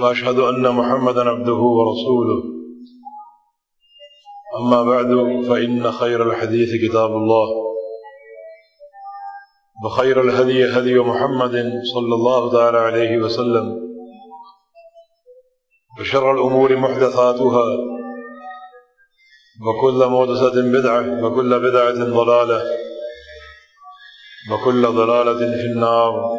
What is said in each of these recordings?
وأشهد أن محمدا عبده ورسوله. أما بعد، فإن خير الحديث كتاب الله. وخير الهدي هدي محمد صلى الله تعالى عليه وسلم. وشر الأمور محدثاتها. وكل محدثة بدعة، وكل بدعة ضلالة. وكل ضلالة في النار.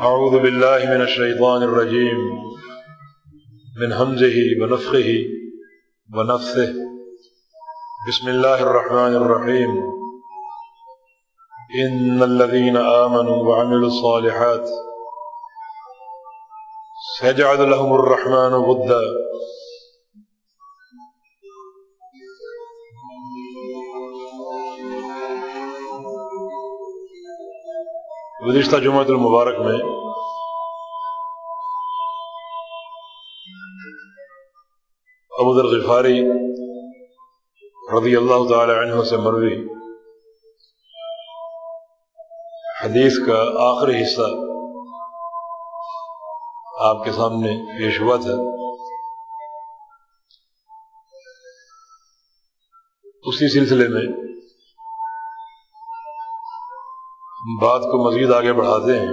أعوذ بالله من الشيطان الرجيم. من همزه ونفخه ونفثه. بسم الله الرحمن الرحيم. إن الذين آمنوا وعملوا الصالحات سيجعل لهم الرحمن غدا. گزشتہ جمعۃ المبارک میں ابو ذر غفاری رضی اللہ تعالی عنہ سے مروی حدیث کا آخری حصہ آپ کے سامنے پیش ہوا تھا۔ اسی سلسلے میں بات کو مزید آگے بڑھاتے ہیں۔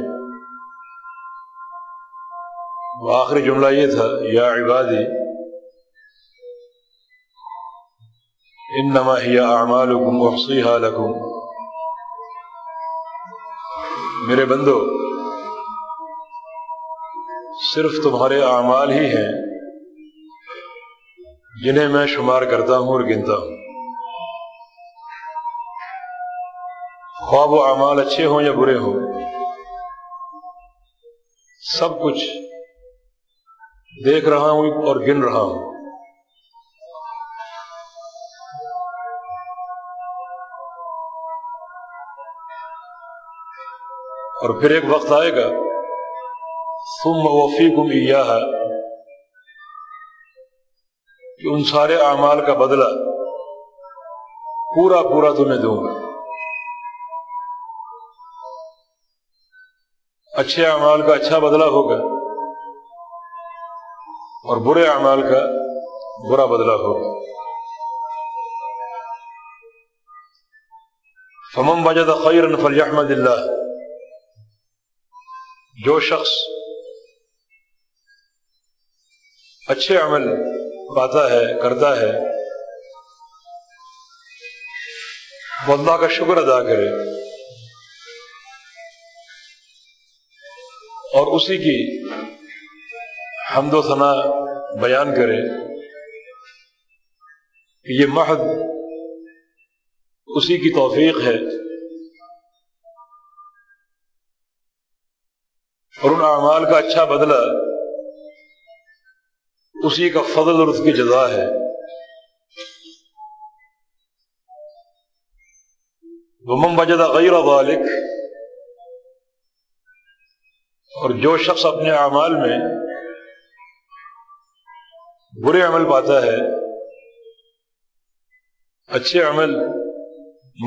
وہ آخری جملہ یہ تھا، یا عبادی ان نما اعمال حکم وفسی میرے بندو، صرف تمہارے اعمال ہی ہیں جنہیں میں شمار کرتا ہوں اور گنتا ہوں۔ خواب و اعمال اچھے ہوں یا برے ہوں؟ سب کچھ دیکھ رہا ہوں اور گن رہا ہوں۔ اور پھر ایک وقت آئے گا، ثم وفی گم ہے کہ ان سارے اعمال کا بدلہ پورا پورا تمہیں دوں گا۔ اچھے اعمال کا اچھا بدلہ ہوگا اور برے اعمال کا برا بدلہ ہوگا۔ فمم بجد خیر فلی احمد اللہ۔ جو شخص اچھے عمل پاتا ہے، کرتا ہے، وہ اللہ کا شکر ادا کرے۔ اسی کی حمد و ثنا بیان کرے کہ یہ محض اسی کی توفیق ہے اور ان اعمال کا اچھا بدلہ اسی کا فضل اور اس کی جزا ہے۔ وہ ممبجدہ غیر والک اور جو شخص اپنے اعمال میں برے عمل پاتا ہے، اچھے عمل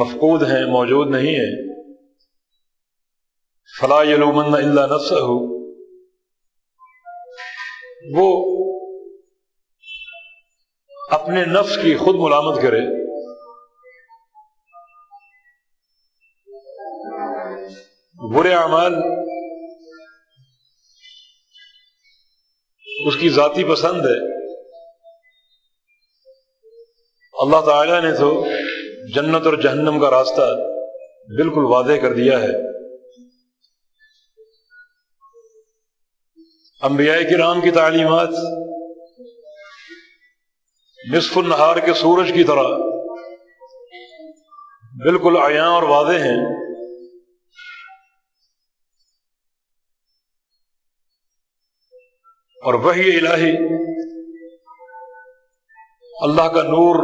مفقود ہیں، موجود نہیں ہیں فلاح یلومن اللہ نفس ہو وہ اپنے نفس کی خود ملامت کرے۔ برے اعمال اس کی ذاتی پسند ہے۔ اللہ تعالی نے تو جنت اور جہنم کا راستہ بالکل واضح کر دیا ہے۔ انبیاء کرام کی تعلیمات نصف النہار کے سورج کی طرح بالکل عیاں اور واضح ہیں۔ اور وہی الہی اللہ کا نور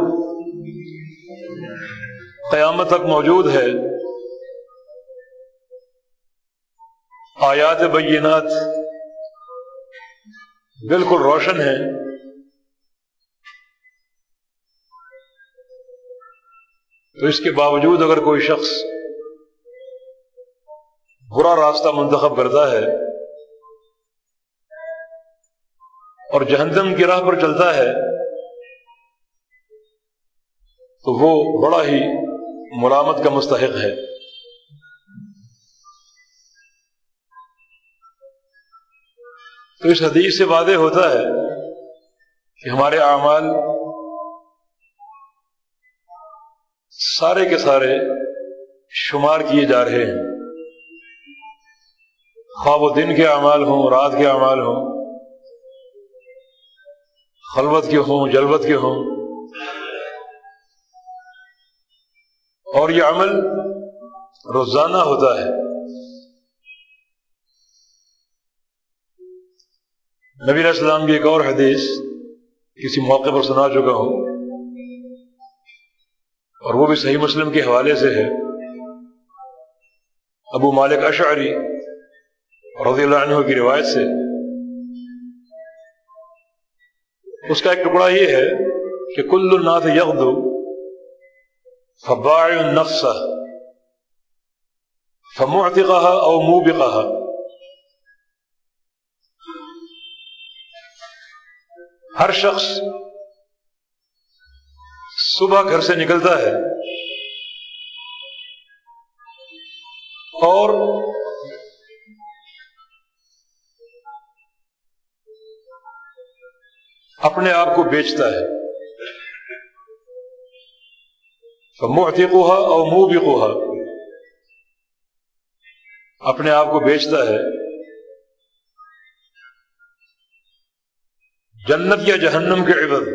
قیامت تک موجود ہے۔ آیات بینات بالکل روشن ہے تو اس کے باوجود اگر کوئی شخص برا راستہ منتخب کرتا ہے اور جہنم کی راہ پر چلتا ہے، تو وہ بڑا ہی ملامت کا مستحق ہے۔ تو اس حدیث سے واضح ہوتا ہے کہ ہمارے اعمال سارے کے سارے شمار کیے جا رہے ہیں۔ خواب و دن کے اعمال ہوں، رات کے اعمال ہوں خلوت کے ہوں، جلوت کے ہوں۔ اور یہ عمل روزانہ ہوتا ہے۔ نبی علیہ السلام کی ایک اور حدیث کسی موقع پر سنا چکا ہوں۔ اور وہ بھی صحیح مسلم کے حوالے سے ہے۔ ابو مالک اشعری رضی اللہ عنہ کی روایت سے اس کا ایک ٹکڑا یہ ہے کہ کل الناس یغدو فباع النفس فمعتقها او موبقها ہر شخص صبح گھر سے نکلتا ہے اور اپنے آپ کو بیچتا ہے۔ محتقوہا اور منہ بھی کوہا اپنے آپ کو بیچتا ہے۔ جنت یا جہنم کے عبد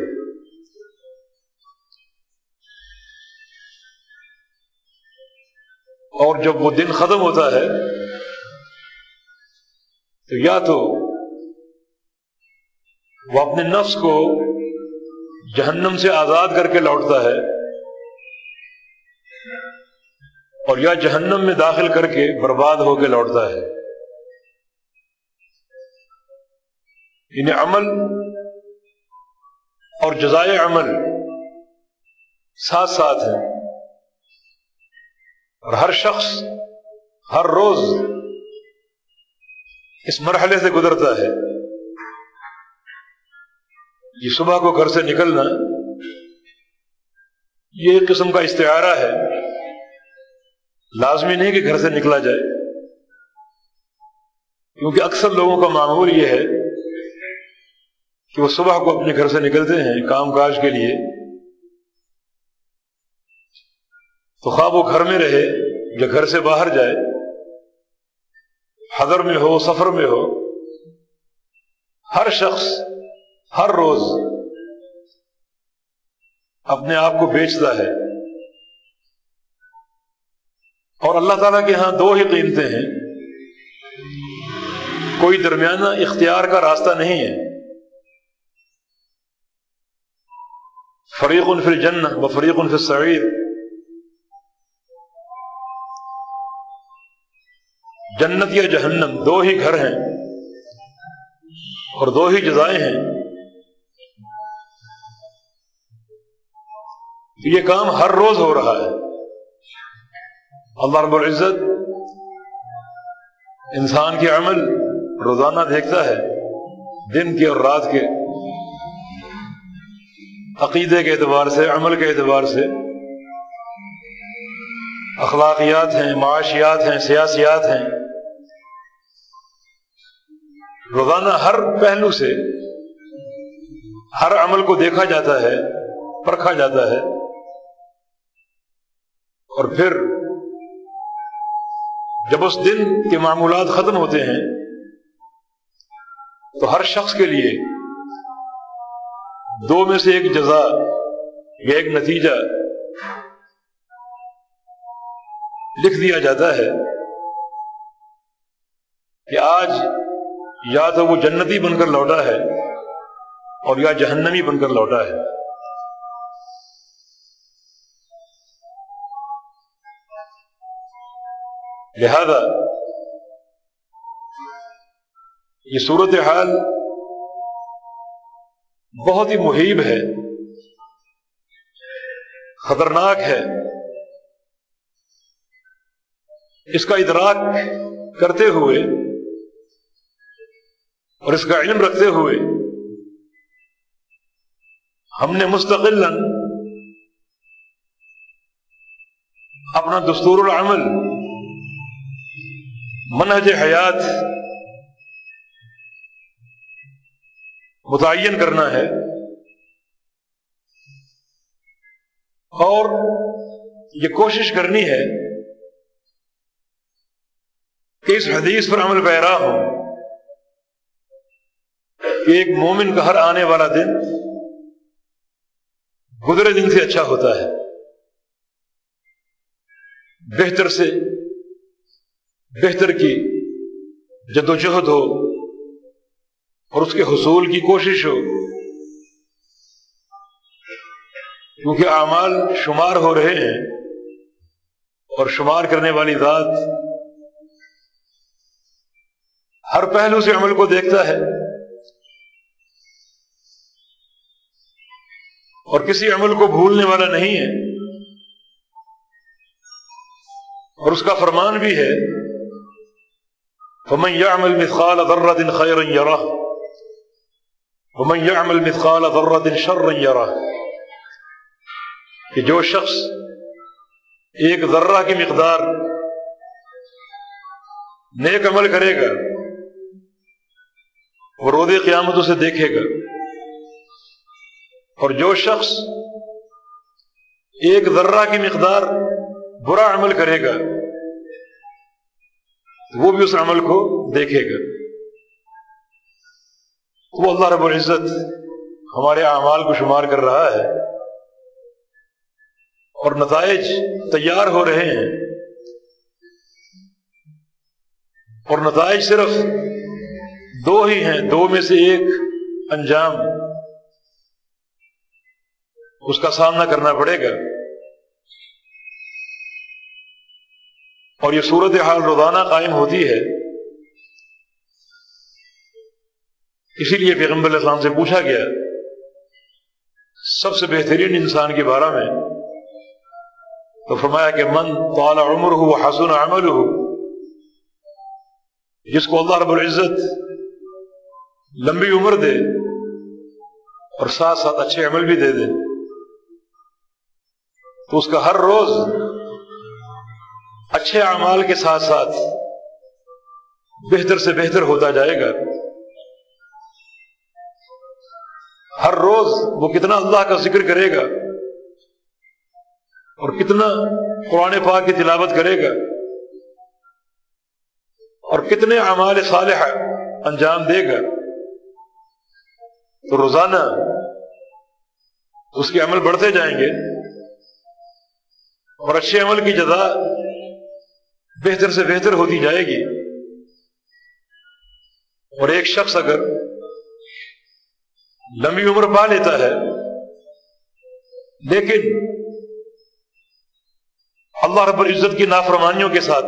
اور جب وہ دن ختم ہوتا ہے، تو یا تو وہ اپنے نفس کو جہنم سے آزاد کر کے لوٹتا ہے اور یا جہنم میں داخل کر کے برباد ہو کے لوٹتا ہے۔ یعنی عمل اور جزائے عمل ساتھ ساتھ ہیں۔ اور ہر شخص ہر روز اس مرحلے سے گزرتا ہے۔ یہ صبح کو گھر سے نکلنا یہ ایک قسم کا استعارہ ہے۔ لازمی نہیں کہ گھر سے نکلا جائے۔ کیونکہ اکثر لوگوں کا معمول یہ ہے کہ وہ صبح کو اپنے گھر سے نکلتے ہیں کام کاج کے لیے۔ تو خواب وہ گھر میں رہے یا گھر سے باہر جائے، حضر میں ہو، سفر میں ہو، ہر شخص ہر روز اپنے آپ کو بیچتا ہے اور اللہ تعالیٰ کے ہاں دو ہی قیمتیں ہیں۔ کوئی درمیانہ اختیار کا راستہ نہیں ہے۔ فریق فی الجنہ و فریق فی السعیر۔ جنت یا جہنم دو ہی گھر ہیں اور دو ہی جزائیں ہیں۔ یہ کام ہر روز ہو رہا ہے۔ اللہ رب العزت انسان کے عمل روزانہ دیکھتا ہے، دن کے اور رات کے۔ عقیدے کے اعتبار سے، عمل کے اعتبار سے۔ اخلاقیات ہیں، معاشیات ہیں، سیاسیات ہیں۔ روزانہ ہر پہلو سے ہر عمل کو دیکھا جاتا ہے، پرکھا جاتا ہے۔ اور پھر جب اس دن کے معمولات ختم ہوتے ہیں، تو ہر شخص کے لیے دو میں سے ایک جزا یا ایک نتیجہ لکھ دیا جاتا ہے کہ آج یا تو وہ جنتی بن کر لوٹا ہے اور یا جہنمی بن کر لوٹا ہے۔ لہذا یہ صورت حال بہت ہی محیب ہے، خطرناک ہے۔ اس کا ادراک کرتے ہوئے اور اس کا علم رکھتے ہوئے ہم نے مستقل اپنا دستور العمل منہج حیات متعین کرنا ہے اور یہ کوشش کرنی ہے کہ اس حدیث پر عمل پیرا ہو کہ ایک مومن کا ہر آنے والا دن گزرے دن سے اچھا ہوتا ہے، بہتر سے بہتر کی جد و جہد ہو اور اس کے حصول کی کوشش ہو۔ کیونکہ اعمال شمار ہو رہے ہیں اور شمار کرنے والی ذات ہر پہلو سے عمل کو دیکھتا ہے اور کسی عمل کو بھولنے والا نہیں ہے اور اس کا فرمان بھی ہے فمن يعمل مثقال ذرة خيرا يره. ومن يعمل مثقال ذرة شرا يره. کہ جو شخص ایک ذرہ کی مقدار نیک عمل کرے گا وہ رود قیامت اسے دیکھے گا، اور جو شخص ایک ذرہ کی مقدار برا عمل کرے گا وہ بھی اس عمل کو دیکھے گا۔ وہ اللہ رب العزت ہمارے اعمال کو شمار کر رہا ہے اور نتائج تیار ہو رہے ہیں۔ اور نتائج صرف دو ہی ہیں، دو میں سے ایک انجام۔ اس کا سامنا کرنا پڑے گا۔ اور یہ صورت حال روزانہ قائم ہوتی ہے۔ اسی لیے پیغمبر اسلام سے پوچھا گیا، سب سے بہترین انسان کے بارے میں؟ تو فرمایا کہ من طال عمر ہو حسن عمل ہو جس کو اللہ رب العزت لمبی عمر دے اور ساتھ ساتھ اچھے عمل بھی دے دے، تو اس کا ہر روز اچھے اعمال کے ساتھ ساتھ بہتر سے بہتر ہوتا جائے گا۔ ہر روز وہ کتنا اللہ کا ذکر کرے گا اور کتنا قرآن پاک کی تلاوت کرے گا اور کتنے اعمال صالح انجام دے گا۔ تو روزانہ اس کے عمل بڑھتے جائیں گے اور اچھے عمل کی جزا بہتر سے بہتر ہوتی جائے گی۔ اور ایک شخص اگر لمبی عمر پا لیتا ہے، لیکن اللہ رب العزت کی نافرمانیوں کے ساتھ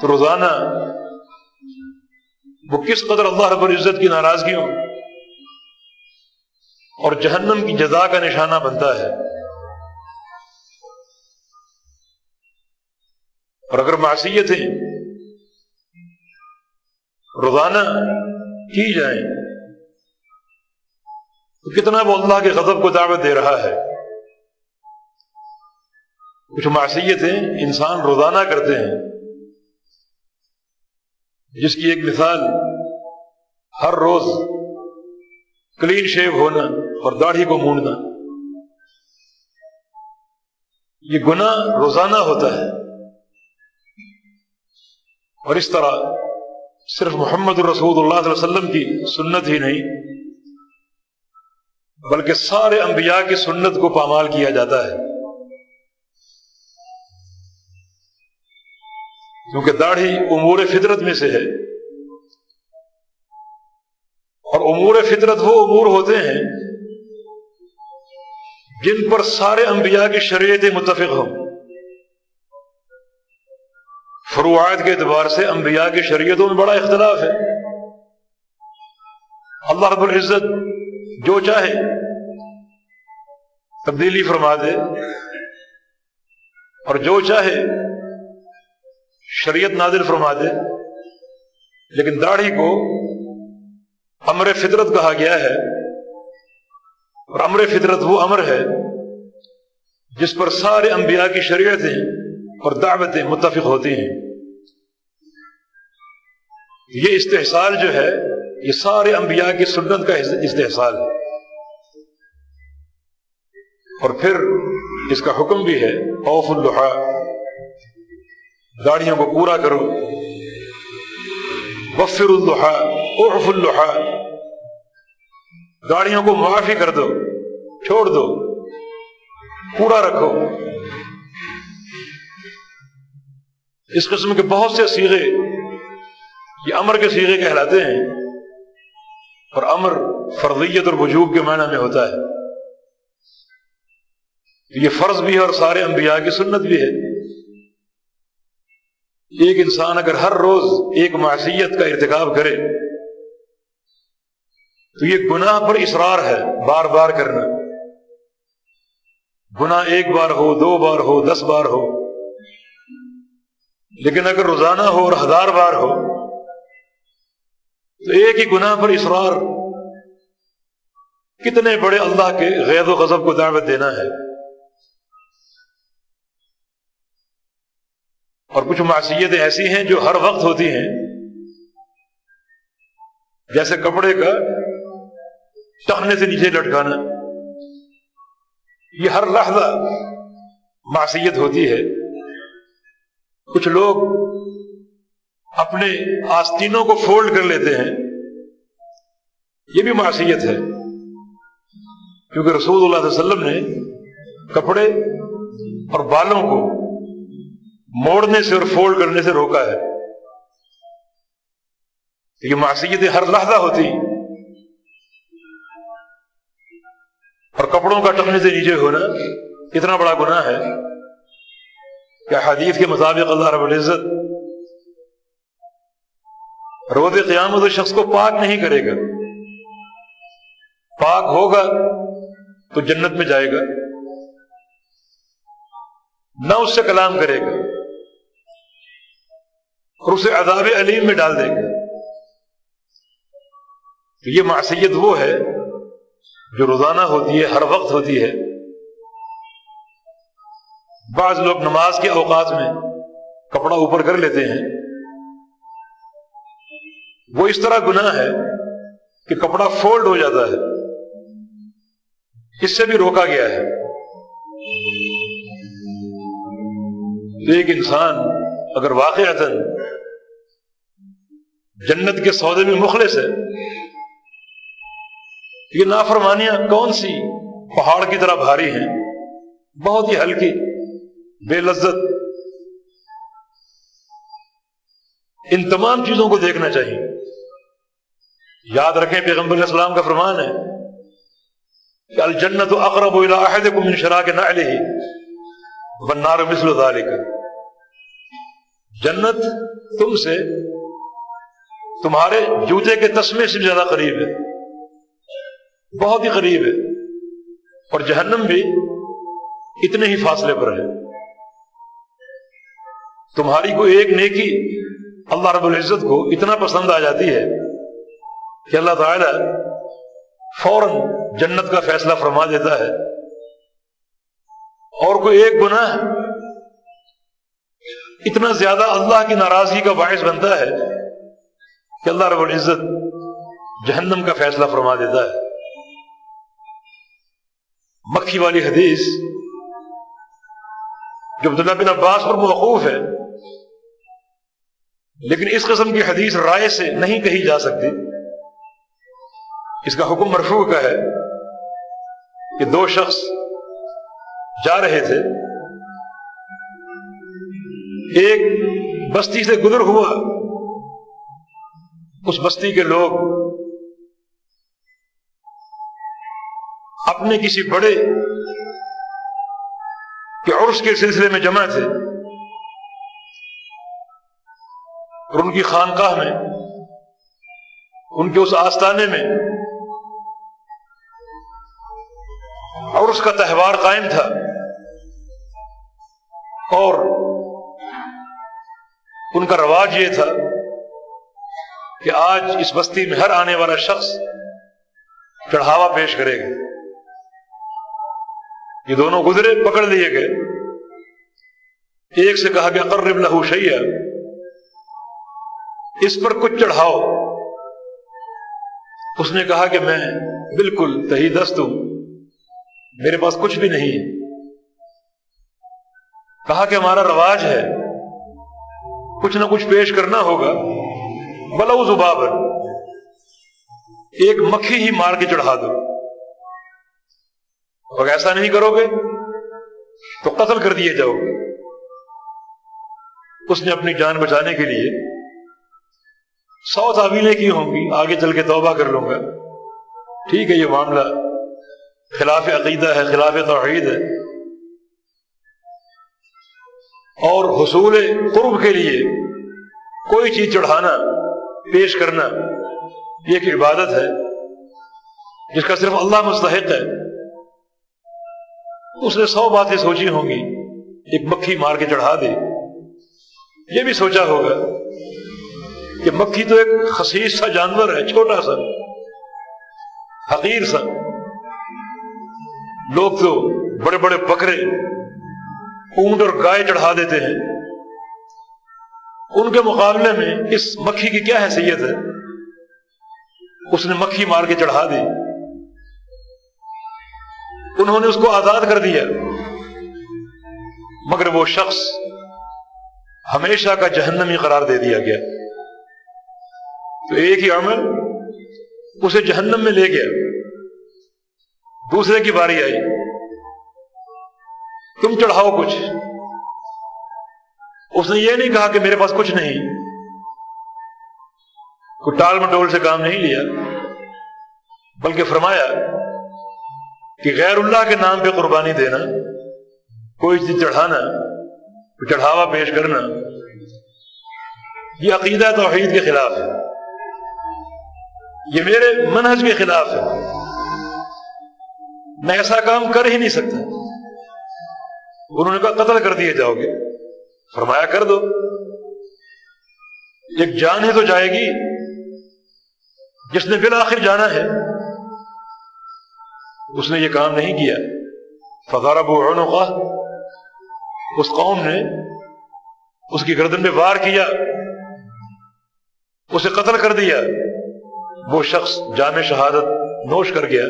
تو روزانہ وہ کس قدر اللہ رب العزت کی ناراضگیوں اور جہنم کی جزا کا نشانہ بنتا ہے۔ اور اگر معصیتیں روزانہ کی جائیں تو کتنا وہ اللہ کے غضب کو دعوت دے رہا ہے؟ کچھ معصیتیں انسان روزانہ کرتے ہیں۔ جس کی ایک مثال، ہر روز کلین شیو ہونا اور داڑھی کو مونڈنا۔ یہ گنا روزانہ ہوتا ہے۔ اور اس طرح صرف محمد الرسول اللہ علیہ وسلم کی سنت ہی نہیں، بلکہ سارے انبیاء کی سنت کو پامال کیا جاتا ہے۔ کیونکہ داڑھی امور فطرت میں سے ہے۔ اور امور فطرت وہ امور ہوتے ہیں جن پر سارے انبیاء کی شریعتیں متفق ہوں۔ فروعات کے اعتبار سے انبیاء کی شریعتوں میں بڑا اختلاف ہے۔ اللہ رب العزت جو چاہے تبدیلی فرما دے اور جو چاہے شریعت نازل فرما دے۔ لیکن داڑھی کو امر فطرت کہا گیا ہے اور امر فطرت وہ امر ہے جس پر سارے انبیاء کی شریعتیں اور دعوتیں متفق ہوتی ہیں۔ یہ استحصال جو ہے، یہ سارے انبیاء کی سنت کا استحصال ہے۔ اور پھر اس کا حکم بھی ہے اوف الحا گاڑیوں کو پورا کرو۔ وفر الحا اوف الحا گاڑیوں کو معافی کر دو، چھوڑ دو۔ پورا رکھو۔ اس قسم کے بہت سے سیغے یہ امر کے سیغے کہلاتے ہیں اور امر فرضیت اور وجوب کے معنی میں ہوتا ہے۔ یہ فرض بھی ہے اور سارے انبیاء کی سنت بھی ہے۔ ایک انسان اگر ہر روز ایک معصیت کا ارتکاب کرے تو یہ گناہ پر اصرار ہے بار بار کرنا۔ گناہ ایک بار ہو، دو بار ہو، دس بار ہو۔ لیکن اگر روزانہ ہو اور ہزار بار ہو، تو ایک ہی گناہ پر اصرار۔ کتنے بڑے اللہ کے غیر و غضب کو دعوت دینا ہے۔ اور کچھ معصیتیں ایسی ہیں جو ہر وقت ہوتی ہیں۔ جیسے کپڑے کا ٹہنے سے نیچے لٹکانا۔ یہ ہر لحظہ معصیت ہوتی ہے۔ کچھ لوگ اپنے آستینوں کو فولڈ کر لیتے ہیں۔ یہ بھی معصیت ہے۔ کیونکہ رسول اللہ علیہ وسلم نے کپڑے اور بالوں کو موڑنے سے اور فولڈ کرنے سے روکا ہے۔ یہ معصیتیں ہر لحظہ ہوتی۔ اور کپڑوں کا ٹکنے سے نیچے ہونا اتنا بڑا گناہ ہے۔ کہ حدیث کے مطابق اللہ رب العزت روز قیامت اس شخص کو پاک نہیں کرے گا۔ پاک ہوگا تو جنت میں جائے گا۔ نہ اس سے کلام کرے گا۔ اور اسے عذاب علیم میں ڈال دے گا۔ تو یہ معصیت وہ ہے جو روزانہ ہوتی ہے، ہر وقت ہوتی ہے۔ بعض لوگ نماز کے اوقات میں کپڑا اوپر کر لیتے ہیں۔ وہ اس طرح گناہ ہے کہ کپڑا فولڈ ہو جاتا ہے۔ اس سے بھی روکا گیا ہے۔ ایک انسان اگر واقع جنت کے سودے میں مخلص ہے، یہ نافرمانیاں کون سی پہاڑ کی طرح بھاری ہیں؟ بہت ہی ہلکی۔ بے لذت۔ ان تمام چیزوں کو دیکھنا چاہیے۔ یاد رکھیں، پیغمبر علیہ السلام کا فرمان ہے کہ الجنت اقرب احدکم من شراک نعلہ، والنار مثل ذالک جنت تم سے تمہارے جوتے کے تسمے سے زیادہ قریب ہے، بہت ہی قریب ہے، اور جہنم بھی اتنے ہی فاصلے پر ہے۔ تمہاری کو ایک نیکی اللہ رب العزت کو اتنا پسند آ جاتی ہے کہ اللہ تعالی فوراً جنت کا فیصلہ فرما دیتا ہے اور کوئی ایک گناہ اتنا زیادہ اللہ کی ناراضگی کا باعث بنتا ہے کہ اللہ رب العزت جہنم کا فیصلہ فرما دیتا ہے۔ مکھی والی حدیث جو عبداللہ بن عباس پر موقوف ہے۔ لیکن اس قسم کی حدیث رائے سے نہیں کہی جا سکتی۔ اس کا حکم مرفوع کا ہے کہ دو شخص جا رہے تھے۔ ایک بستی سے گزر ہوا۔ اس بستی کے لوگ اپنے کسی بڑے کے عرص کے سلسلے میں جمع تھے۔ اور ان کی خانقاہ میں، ان کے اس آستانے میں، اور اس کا تہوار قائم تھا۔ اور ان کا رواج یہ تھا کہ آج اس بستی میں ہر آنے والا شخص چڑھاوا پیش کرے گا۔ یہ دونوں گزرے، پکڑ لیے گئے۔ ایک سے کہا کہ قرب لہو شیا اس پر کچھ چڑھاؤ۔ اس نے کہا کہ میں بالکل تہی دست ہوں۔ میرے پاس کچھ بھی نہیں۔ کہا کہ ہمارا رواج ہے۔ کچھ نہ کچھ پیش کرنا ہوگا۔ بلو زبابر ایک مکھی ہی مار کے چڑھا دو۔ اور ایسا نہیں کرو گے، تو قتل کر دیے جاؤ۔ گے اس نے اپنی جان بچانے کے لیے سو تعویلیں کی ہوں گی، آگے چل کے توبہ کر لوں گا۔ ٹھیک ہے، یہ معاملہ خلاف عقیدہ ہے، خلاف توحید ہے۔ اور حصول قرب کے لیے کوئی چیز چڑھانا، پیش کرنا، یہ ایک عبادت ہے، جس کا صرف اللہ مستحق ہے۔ اس نے سو باتیں سوچی ہوں گی، ایک مکھی مار کے چڑھا دی۔ یہ بھی سوچا ہوگا۔ کہ مکھی تو ایک خصیص سا جانور ہے، چھوٹا سا حقیر سا۔ لوگ تو بڑے بڑے بکرے، اونٹ اور گائے چڑھا دیتے ہیں۔ ان کے مقابلے میں اس مکھی کی کیا حیثیت ہے؟ اس نے مکھی مار کے چڑھا دی۔ انہوں نے اس کو آزاد کر دیا۔ مگر وہ شخص ہمیشہ کا جہنمی قرار دے دیا گیا۔ تو ایک ہی عمل اسے جہنم میں لے گیا۔ دوسرے کی باری آئی۔ تم چڑھاؤ کچھ۔ اس نے یہ نہیں کہا کہ میرے پاس کچھ نہیں۔ کوئی ٹال مٹول سے کام نہیں لیا، بلکہ فرمایا کہ غیر اللہ کے نام پہ قربانی دینا، کوئی چیز چڑھانا، چڑھاوا پیش کرنا، یہ عقیدہ توحید کے خلاف ہے۔ یہ میرے منہج کے خلاف ہے۔ میں ایسا کام کر ہی نہیں سکتا۔ انہوں نے کہا، قتل کر دیے جاؤ گے۔ فرمایا، کر دو۔ ایک جان ہی تو جائے گی۔ جس نے بالآخر جانا ہے، اس نے یہ کام نہیں کیا۔ فضارہ بوڑھوں کا اس قوم نے اس کی گردن میں وار کیا۔ اسے قتل کر دیا۔ وہ شخص جامع شہادت نوش کر گیا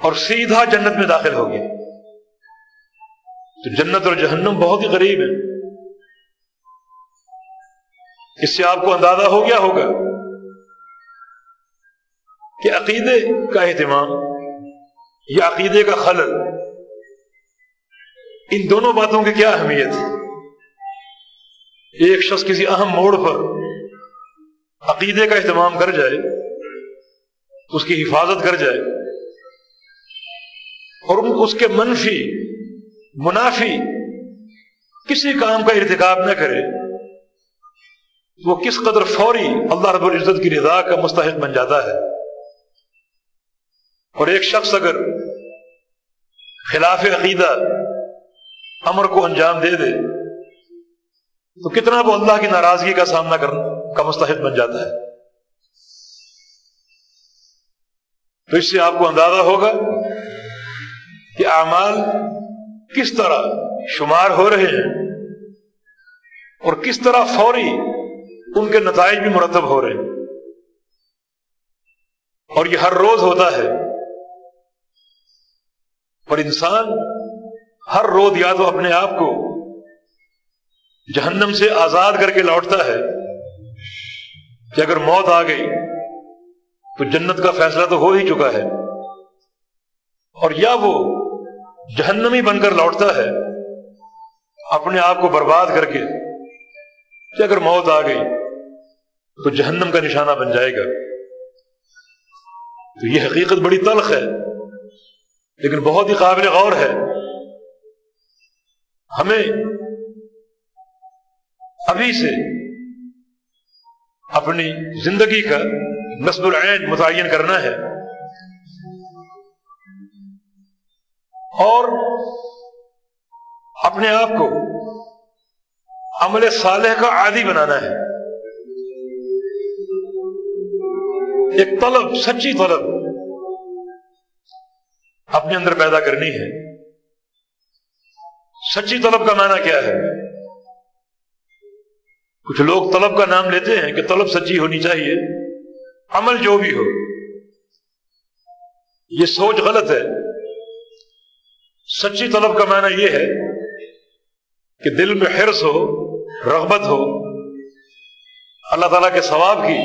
اور سیدھا جنت میں داخل ہو گیا۔ تو جنت اور جہنم بہت ہی قریب ہے اس سے آپ کو اندازہ ہو گیا ہوگا کہ عقیدے کا اہتمام یا عقیدے کا خلل، ان دونوں باتوں کی کیا اہمیت ایک شخص کسی اہم موڑ پر عقیدے کا اہتمام کر جائے، اس کی حفاظت کر جائے، اور اس کے منفی، منافی کسی کام کا ارتکاب نہ کرے، وہ کس قدر فوری اللہ رب العزت کی رضا کا مستحق بن جاتا ہے۔ اور ایک شخص اگر خلاف عقیدہ امر کو انجام دے دے، تو کتنا وہ اللہ کی ناراضگی کا سامنا کرنا۔ کا مستحق بن جاتا ہے۔ تو اس سے آپ کو اندازہ ہوگا کہ اعمال کس طرح شمار ہو رہے ہیں اور کس طرح فوری ان کے نتائج بھی مرتب ہو رہے ہیں۔ اور یہ ہر روز ہوتا ہے۔ اور انسان ہر روز یا تو اپنے آپ کو جہنم سے آزاد کر کے لوٹتا ہے۔ کہ اگر موت آ گئی تو جنت کا فیصلہ تو ہو ہی چکا ہے۔ اور یا وہ جہنمی بن کر لوٹتا ہے، اپنے آپ کو برباد کر کے، کہ اگر موت آ گئی تو جہنم کا نشانہ بن جائے گا۔ تو یہ حقیقت بڑی تلخ ہے، لیکن بہت ہی قابل غور ہے۔ ہمیں ابھی سے اپنی زندگی کا نصب العین متعین کرنا ہے۔ اور اپنے آپ کو عمل صالح کا عادی بنانا ہے۔ ایک طلب، سچی طلب اپنے اندر پیدا کرنی ہے۔ سچی طلب کا معنی کیا ہے؟ کچھ لوگ طلب کا نام لیتے ہیں کہ طلب سچی ہونی چاہیے، عمل جو بھی ہو۔ یہ سوچ غلط ہے۔ سچی طلب کا معنی یہ ہے کہ دل میں حرص ہو، رغبت ہو، اللہ تعالی کے ثواب کی،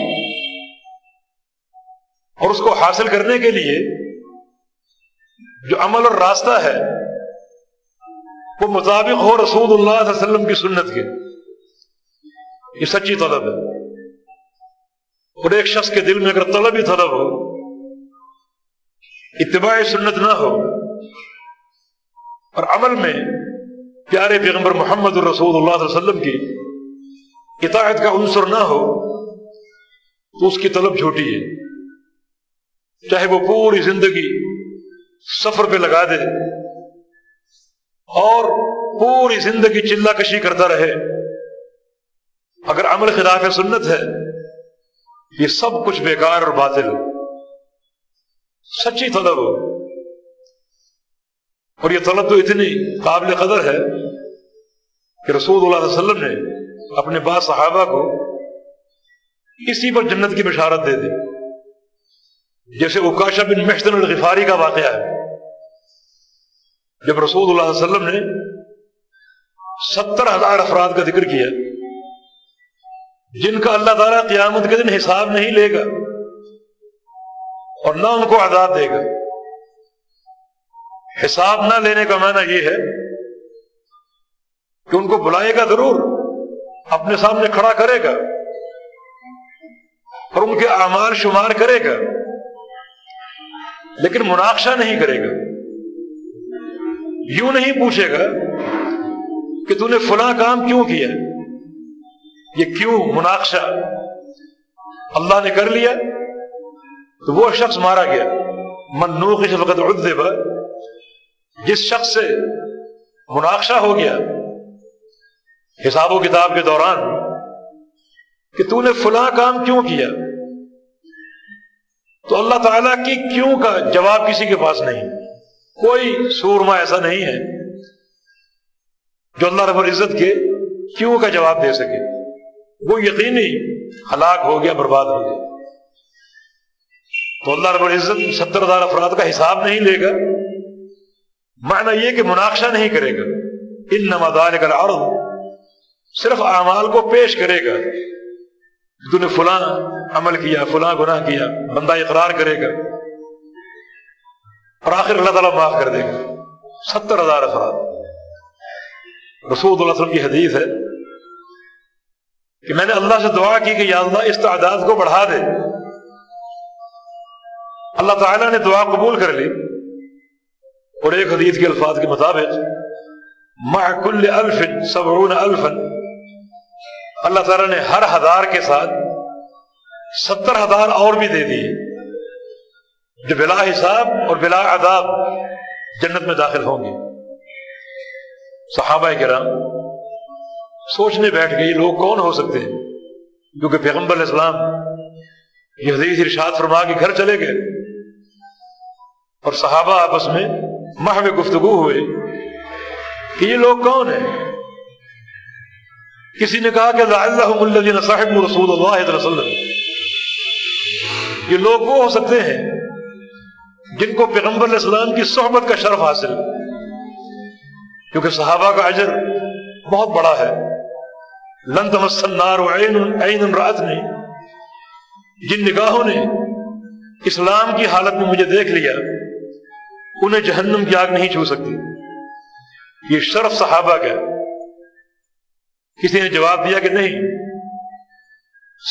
اور اس کو حاصل کرنے کے لیے جو عمل اور راستہ ہے، وہ مطابق ہو رسول اللہ علیہ وسلم کی سنت کے۔ یہ سچی طلب ہے۔ اور ایک شخص کے دل میں اگر طلب ہی طلب ہو، اتباع سنت نہ ہو، اور عمل میں پیارے پیغمبر محمد الرسول اللہ علیہ وسلم کی اطاعت کا عنصر نہ ہو، تو اس کی طلب جھوٹی ہے۔ چاہے وہ پوری زندگی سفر پہ لگا دے اور پوری زندگی چلا کشی کرتا رہے۔ اگر عمل خلاف سنت ہے، یہ سب کچھ بیکار اور باطل سچی طلب۔ اور یہ طلب تو اتنی قابل قدر ہے کہ رسول اللہ علیہ وسلم نے اپنے بعض صحابہ کو اسی پر جنت کی بشارت دے دی۔ جیسے اکاشا بن محسن الغفاری کا واقعہ ہے۔ جب رسول اللہ علیہ وسلم نے ستر ہزار افراد کا ذکر کیا جن کا اللہ تعالیٰ قیامت کے دن حساب نہیں لے گا اور نہ ان کو عذاب دے گا۔ حساب نہ لینے کا معنی یہ ہے کہ ان کو بلائے گا ضرور، اپنے سامنے کھڑا کرے گا اور ان کے اعمال شمار کرے گا، لیکن مناقشہ نہیں کرے گا۔ یوں نہیں پوچھے گا کہ تو نے فلاں کام کیوں کیا یہ کیوں مناقشہ اللہ نے کر لیا؟ تو وہ شخص مارا گیا۔ منوق اس وقت جس شخص سے مناقشہ ہو گیا، حساب و کتاب کے دوران کہ تو نے فلاں کام کیوں کیا؟ تو اللہ تعالی کی کیوں کا جواب کسی کے پاس نہیں؟ کوئی سورما ایسا نہیں ہے جو اللہ رب العزت کے کیوں کا جواب دے سکے۔ وہ یقینی ہلاک ہو گیا، برباد ہو گیا۔ تو اللہ رب العزت ستر ہزار افراد کا حساب نہیں لے گا۔ معنی یہ کہ مناقشہ نہیں کرے گا۔ ان نمازار کا صرف اعمال کو پیش کرے گا۔ تو نے فلاں عمل کیا، فلاں گناہ کیا، بندہ اقرار کرے گا۔ اور آخر اللہ تعالیٰ معاف کر دے گا۔ ستر ہزار افراد۔ رسول اللہ علیہ وسلم کی حدیث ہے کہ میں نے اللہ سے دعا کی کہ یا اللہ اس تعداد کو بڑھا دے۔ اللہ تعالیٰ نے دعا قبول کر لی اور ایک حدیث کے الفاظ کے مطابق کل الف سبعون الف اللہ تعالیٰ نے ہر ہزار کے ساتھ ستر ہزار اور بھی دے دیے، جو بلا حساب اور بلا عذاب جنت میں داخل ہوں گے۔ صحابہ کرام سوچنے بیٹھ گئے یہ لوگ کون ہو سکتے ہیں؟ کیونکہ پیغمبر اسلام یہ حدیث ارشاد فرما کے گھر چلے گئے اور صحابہ آپس میں محو گفتگو ہوئے کہ یہ لوگ کون ہیں؟ کسی نے کہا کہ اللہ صاحب رسول اللہ علیہ وسلم۔ یہ لوگ وہ ہو سکتے ہیں جن کو پیغمبر علیہ السلام کی صحبت کا شرف حاصل، کیونکہ صحابہ کا اجر بہت بڑا ہے۔ لن تمسن نار عین عین رات نے جن نگاہوں نے اسلام کی حالت میں مجھے دیکھ لیا، انہیں جہنم کی آگ نہیں چھو سکتی۔ یہ شرف صحابہ کا کسی نے جواب دیا کہ نہیں،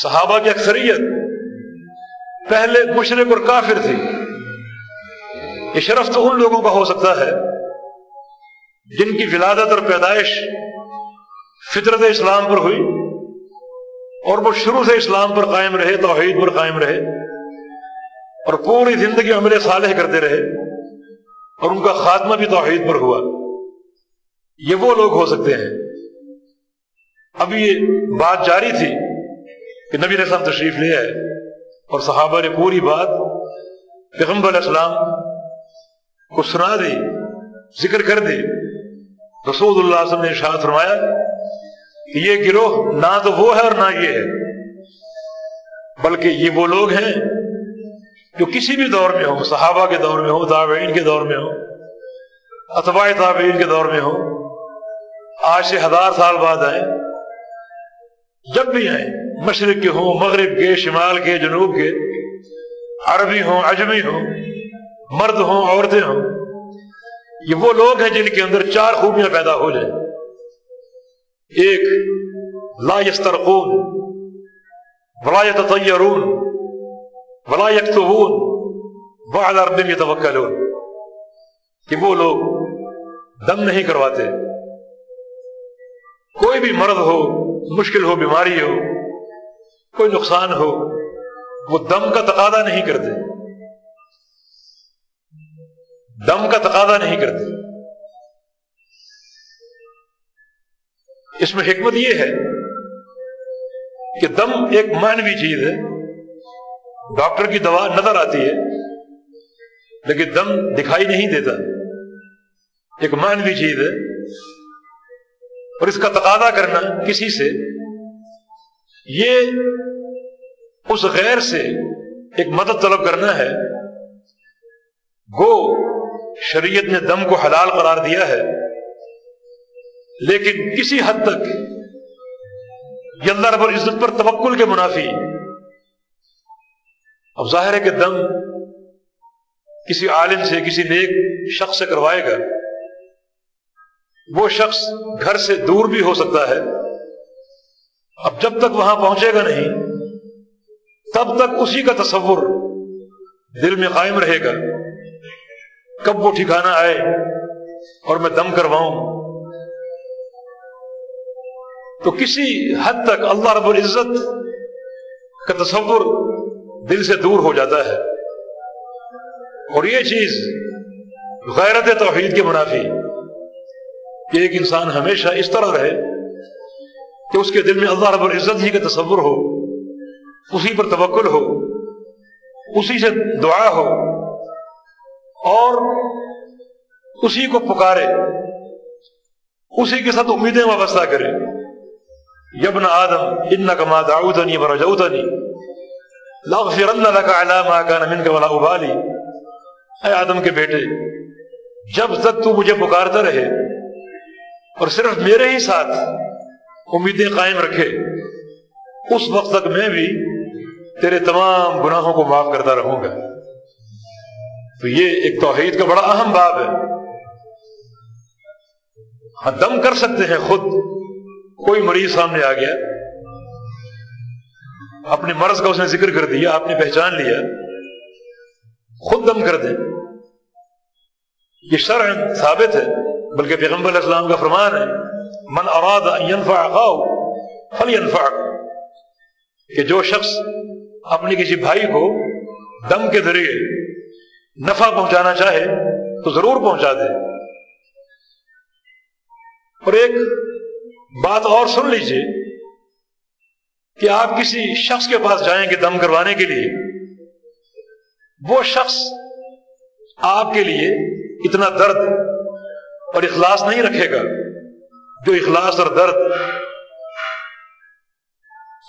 صحابہ کی اکثریت پہلے مشرق اور کافر تھی۔ یہ شرف تو ان لوگوں کا ہو سکتا ہے جن کی ولادت اور پیدائش فطرت اسلام پر ہوئی اور وہ شروع سے اسلام پر قائم رہے، توحید پر قائم رہے اور پوری زندگی عمل صالح کرتے رہے اور ان کا خاتمہ بھی توحید پر ہوا۔ یہ وہ لوگ ہو سکتے ہیں۔ اب یہ بات جاری تھی کہ نبی رسم تشریف لے آئے اور صحابہ نے پوری بات پیغمبر علیہ السلام کو سنا دی، ذکر کر دی۔ رسول اللہ علیہ وسلم نے ارشاد فرمایا یہ گروہ نہ تو وہ ہے اور نہ یہ ہے، بلکہ یہ وہ لوگ ہیں جو کسی بھی دور میں ہو صحابہ کے دور میں ہو تابعین کے دور میں ہو اتباع تابعین کے دور میں ہو آج سے ہزار سال بعد آئے جب بھی آئیں، مشرق کے ہوں، مغرب کے، شمال کے، جنوب کے، عربی ہوں، اجمی ہوں، مرد ہوں، عورتیں ہوں، یہ وہ لوگ ہیں جن کے اندر چار خوبیاں پیدا ہو جائیں۔ ایک لا یسترقون، ولا یتطیرون، ولا یکتبون بعد ارد یتوکلون۔ کہ وہ لوگ دم نہیں کرواتے۔ کوئی بھی مرض ہو، مشکل ہو، بیماری ہو، کوئی نقصان ہو، وہ دم کا تقاضا نہیں کرتے۔ دم کا تقاضا نہیں کرتے۔ اس میں حکمت یہ ہے کہ دم ایک مانوی چیز ہے۔ ڈاکٹر کی دوا نظر آتی ہے، لیکن دم دکھائی نہیں دیتا۔ ایک مانوی چیز ہے۔ اور اس کا تقاضا کرنا کسی سے۔ یہ اس غیر سے ایک مدد طلب کرنا ہے۔ گو شریعت نے دم کو حلال قرار دیا ہے۔ لیکن کسی حد تک یہ اللہ رب العزت پر توکل کے منافی اب ظاہر ہے کہ دم کسی عالم سے، کسی نیک شخص سے کروائے گا۔ وہ شخص گھر سے دور بھی ہو سکتا ہے۔ اب جب تک وہاں پہنچے گا نہیں، تب تک اسی کا تصور دل میں قائم رہے گا۔ کب وہ ٹھکانا آئے اور میں دم کرواؤں تو کسی حد تک اللہ رب العزت کا تصور دل سے دور ہو جاتا ہے۔ اور یہ چیز غیرت توحید کے منافی کہ ایک انسان ہمیشہ اس طرح رہے کہ اس کے دل میں اللہ رب العزت ہی کا تصور ہو، اسی پر توکل ہو، اسی سے دعا ہو اور اسی کو پکارے، اسی کے ساتھ امیدیں وابستہ کرے۔ یبن آدم ان کما داؤدنی برجودنی لاغفرن لك على ما كان منك ولا ابالي اے آدم کے بیٹے، جب تک تو مجھے پکارتا رہے، اور صرف میرے ہی ساتھ امیدیں قائم رکھے، اس وقت تک میں بھی تیرے تمام گناہوں کو معاف کرتا رہوں گا۔ تو یہ ایک توحید کا بڑا اہم باب ہے۔ ہاں دم کر سکتے ہیں خود۔ کوئی مریض سامنے آ گیا، اپنے مرض کا اس نے ذکر کر دیا، آپ نے پہچان لیا، خود دم کر دیں۔ یہ شرع ثابت ہے، بلکہ پیغمبر علیہ السلام کا فرمان ہے، من اراد ينفع اخاه فلينفع. کہ جو شخص اپنے کسی بھائی کو دم کے ذریعے نفع پہنچانا چاہے، تو ضرور پہنچا دے۔ اور ایک بات اور سن لیجیے کہ آپ کسی شخص کے پاس جائیں گے دم کروانے کے لیے، وہ شخص آپ کے لیے اتنا درد اور اخلاص نہیں رکھے گا جو اخلاص اور درد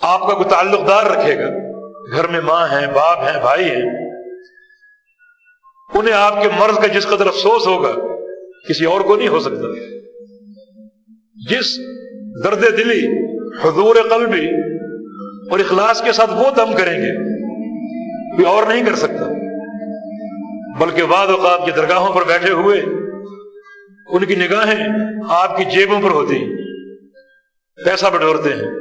آپ کا کوئی تعلق دار رکھے گا۔ گھر میں ماں ہیں، باپ ہیں، بھائی ہیں، انہیں آپ کے مرض کا جس قدر افسوس ہوگا، کسی اور کو نہیں ہو سکتا۔ جس درد دلی، حضور قلبی اور اخلاص کے ساتھ وہ دم کریں گے، کوئی اور نہیں کر سکتا۔ بلکہ بعد اوقات کی درگاہوں پر بیٹھے ہوئے، ان کی نگاہیں آپ کی جیبوں پر ہوتی پیسہ بٹورتے ہیں۔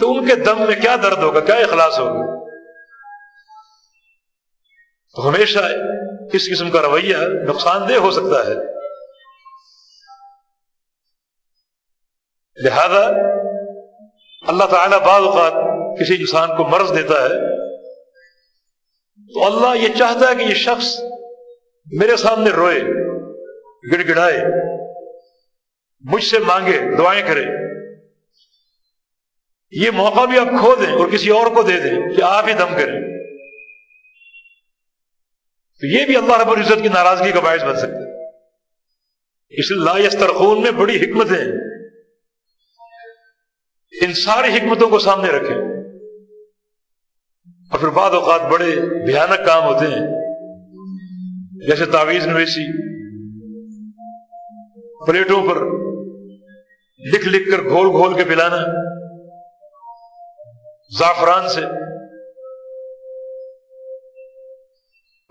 تو ان کے دم میں کیا درد ہوگا، کیا اخلاص ہوگا؟ تو ہمیشہ اس قسم کا رویہ نقصان دہ ہو سکتا ہے۔ لہذا اللہ تعالیٰ بعض اوقات کسی انسان کو مرض دیتا ہے تو اللہ یہ چاہتا ہے کہ یہ شخص میرے سامنے روئے گڑ گڑائے مجھ سے مانگے، دعائیں کرے۔ یہ موقع بھی آپ کھو دیں اور کسی اور کو دے دیں کہ آپ ہی دم کریں۔ تو یہ بھی اللہ رب العزت کی ناراضگی کا باعث بن سکتا ہے۔ اس لا یسترخون میں بڑی حکمتیں ان ساری حکمتوں کو سامنے رکھیں۔ اور پھر بعد اوقات بڑے بھیانک کام ہوتے ہیں۔ جیسے تعویذ نویسی۔ پلیٹوں پر لکھ لکھ کر گھول گھول کے پلانا۔ زعفران سے۔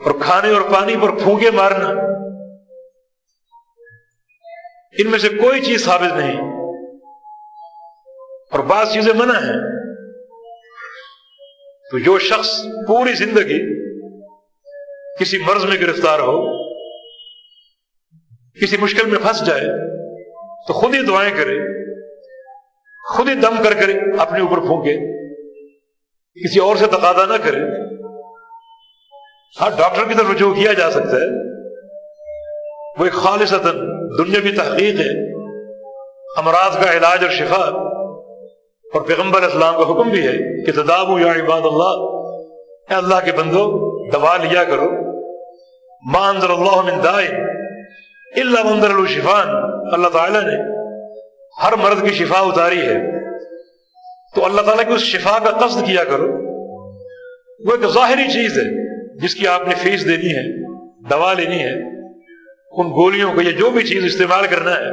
اور کھانے اور پانی پر پھونکے مارنا۔ ان میں سے کوئی چیز ثابت نہیں۔ اور بعض چیزیں منع ہیں۔ تو جو شخص پوری زندگی کسی مرض میں گرفتار ہو، کسی مشکل میں پھنس جائے، تو خود ہی دعائیں کرے، خود ہی دم کر کر اپنے اوپر پھونکے، کسی اور سے تقاضا نہ کرے۔ ہاں ڈاکٹر کی طرف رجوع کیا جا سکتا ہے۔ وہ ایک خالص دنیا دنیاوی تحقیق ہے، امراض کا علاج اور شفا۔ اور پیغمبر اسلام کا حکم بھی ہے کہ تداب یا عباد اللہ، اے اللہ کے بندو دوا لیا کرو۔ ماں اللہ من دائن اللہ مندر الشفان اللہ تعالیٰ نے ہر مرد کی شفا اتاری ہے۔ تو اللہ تعالیٰ کی اس شفا کا قصد کیا کرو؟ وہ ایک ظاہری چیز ہے جس کی آپ نے فیس دینی ہے، دوا لینی ہے۔ ان گولیوں کو یا جو بھی چیز استعمال کرنا ہے،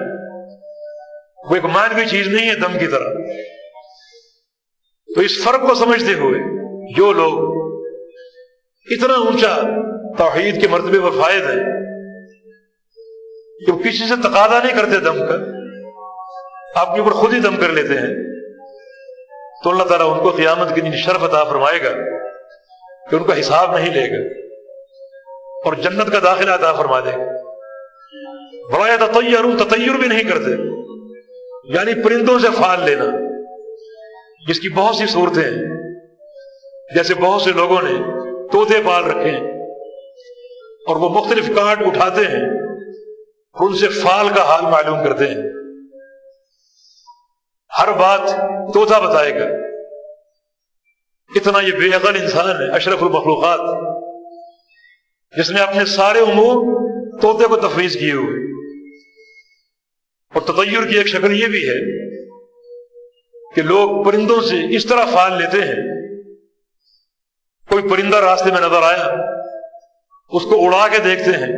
وہ ایک مانوی چیز نہیں ہے دم کی طرح۔ تو اس فرق کو سمجھتے ہوئے جو لوگ اتنا اونچا توحید کے مرتبے پر فائد ہے کہ وہ کسی سے تقاضا نہیں کرتے دم کا، آپ کے اوپر خود ہی دم کر لیتے ہیں۔ تو اللہ تعالیٰ ان کو قیامت کے دن شرف عطا فرمائے گا کہ ان کا حساب نہیں لے گا اور جنت کا داخلہ عطا فرما دے گا۔ بڑا تطیر تطیر بھی نہیں کرتے۔ یعنی پرندوں سے پھال لینا۔ جس کی بہت سی صورتیں ہیں۔ جیسے بہت سے لوگوں نے طوطے پال رکھے ہیں اور وہ مختلف کانٹ اٹھاتے ہیں اور ان سے فال کا حال معلوم کرتے ہیں۔ ہر بات طوطا بتائے گا۔ اتنا یہ بے عقل انسان ہے، اشرف المخلوقات، جس نے اپنے سارے امور طوطے کو تفویض کیے ہوئے۔ اور تطیر کی ایک شکل یہ بھی ہے کہ لوگ پرندوں سے اس طرح فال لیتے ہیں۔ کوئی پرندہ راستے میں نظر آیا، اس کو اڑا کے دیکھتے ہیں۔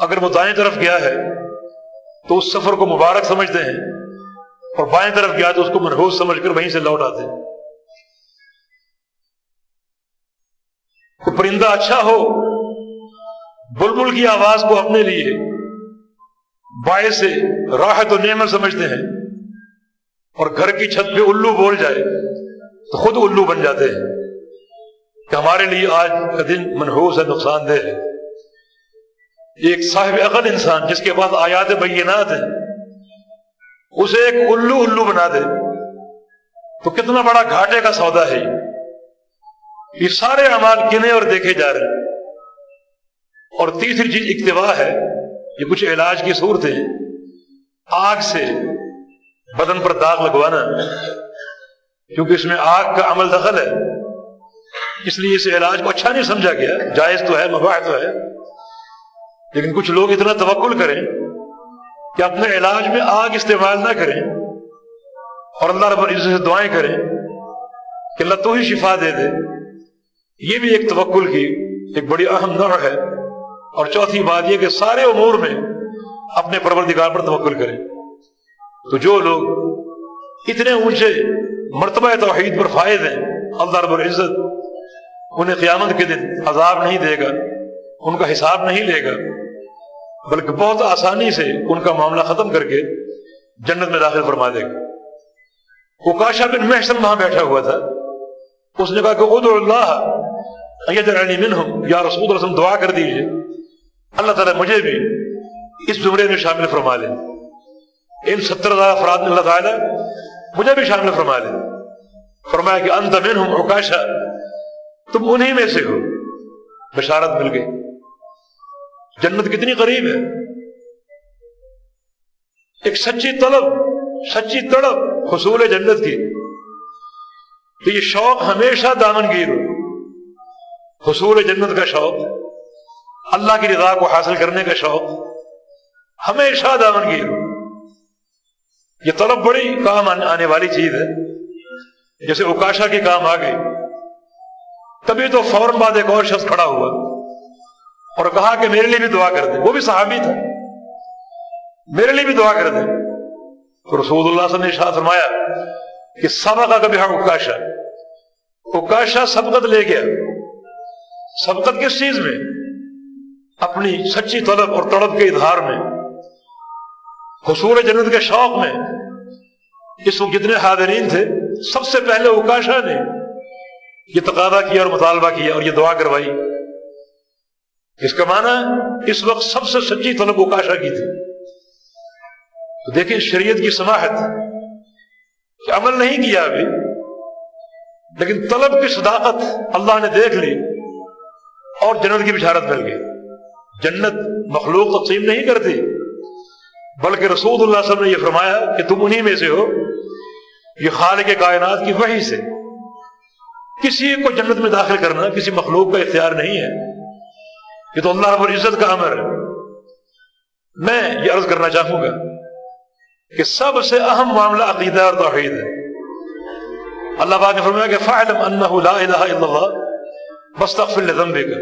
اگر وہ دائیں طرف گیا ہے، تو اس سفر کو مبارک سمجھتے ہیں۔ اور بائیں طرف گیا تو اس کو منحوس سمجھ کر وہیں سے لوٹ آتے ہیں۔ تو پرندہ اچھا ہو، بلبل کی آواز کو اپنے لیے باعث سے راحت و نعمت سمجھتے ہیں۔ اور گھر کی چھت پہ الو بول جائے تو خود الو بن جاتے ہیں کہ ہمارے لیے آج کا دن منحوس ہے، نقصان دہ ہے۔ ایک صاحب عقل انسان جس کے پاس آیات بینات ہیں، اسے ایک الو الو بنا دے۔ تو کتنا بڑا گھاٹے کا سودا ہے یہ۔ سارے امال گنے اور دیکھے جا رہے ہیں۔ اور تیسری چیز اکتوا ہے، یہ کچھ علاج کی صورت ہے آگ سے بدن پر داغ لگوانا، کیونکہ اس میں آگ کا عمل دخل ہے۔ اس لیے اس علاج کو اچھا نہیں سمجھا گیا، جائز تو ہے، مباح تو ہے۔ لیکن کچھ لوگ اتنا توکل کریں کہ اپنے علاج میں آگ استعمال نہ کریں اور اللہ رب العزت سے دعائیں کریں کہ اللہ تو ہی شفا دے دے۔ یہ بھی ایک توکل کی ایک بڑی اہم نوع ہے۔ اور چوتھی بات یہ کہ سارے امور میں اپنے پروردگار پر توکل کریں۔ تو جو لوگ اتنے اونچے مرتبہ توحید پر فائد ہیں، اللہ رب العزت انہیں قیامت کے دن عذاب نہیں دے گا، ان کا حساب نہیں لے گا، بلکہ بہت آسانی سے ان کا معاملہ ختم کر کے جنت میں داخل فرما دے گا۔ اکاشا بن محسن وہاں بیٹھا ہوا تھا۔ اس نے کہا کہ ادعو اللہ منہم، یا رسول رسم دعا کر دیجیے۔ اللہ تعالیٰ مجھے بھی اس زمرے میں شامل فرما لیں ان ستر ہزار افراد میں اللہ تعالیٰ مجھے بھی شامل فرما لیں فرمایا کہ انت منہم اکاشا تم انہی میں سے ہو۔ بشارت مل گئی۔ جنت کتنی قریب ہے۔ ایک سچی طلب، سچی تڑپ حصول جنت کی۔ تو یہ شوق ہمیشہ دامن گیر ہو حصول جنت کا شوق، اللہ کی رضا کو حاصل کرنے کا شوق، ہمیشہ دامن گیر ہو یہ طلب بڑی کام آنے والی چیز ہے۔ جیسے اوکاشا کے کام آ گئی۔ تبھی تو فوراً بعد ایک اور شخص کھڑا ہوا۔ اور کہا کہ میرے لیے بھی دعا کر دے۔ وہ بھی صحابی تھا۔ میرے لیے بھی دعا کر دے۔ تو رسول اللہ صلی اللہ علیہ وسلم نے فرمایا کہ سبق کا کبھی ہاں اوکاشا۔ اوکاشا سبقت لے گیا۔ سبقت کس چیز میں؟ اپنی سچی طلب اور تڑپ کے اظہار میں۔ حصول جنت کے شوق میں اس وقت جتنے حاضرین تھے، سب سے پہلے اوکاشا نے یہ تقاضا کیا اور مطالبہ کیا اور یہ دعا کروائی۔ اس کا معنی اس وقت سب سے سچی طلب اوکاشا کی تھی۔ تو دیکھیں شریعت کی سماحت، کہ عمل نہیں کیا ابھی، لیکن طلب کی صداقت اللہ نے دیکھ لی اور جنت کی بشارت مل گئی۔ جنت مخلوق تقسیم نہیں کرتی۔ بلکہ رسول اللہ صلی اللہ علیہ وسلم نے یہ فرمایا کہ تم انہی میں سے ہو، یہ خالق کائنات کی وحی سے۔ کسی کو جنت میں داخل کرنا کسی مخلوق کا اختیار نہیں ہے۔ یہ تو اللہ رب العزت کا امر ہے۔ میں یہ عرض کرنا چاہوں گا کہ سب سے اہم معاملہ عقیدہ اور توحید ہے۔ اللہ پاک نے فرمایا کہ فعلم انه لا الہ الا اللہ بستغفر لذنبک۔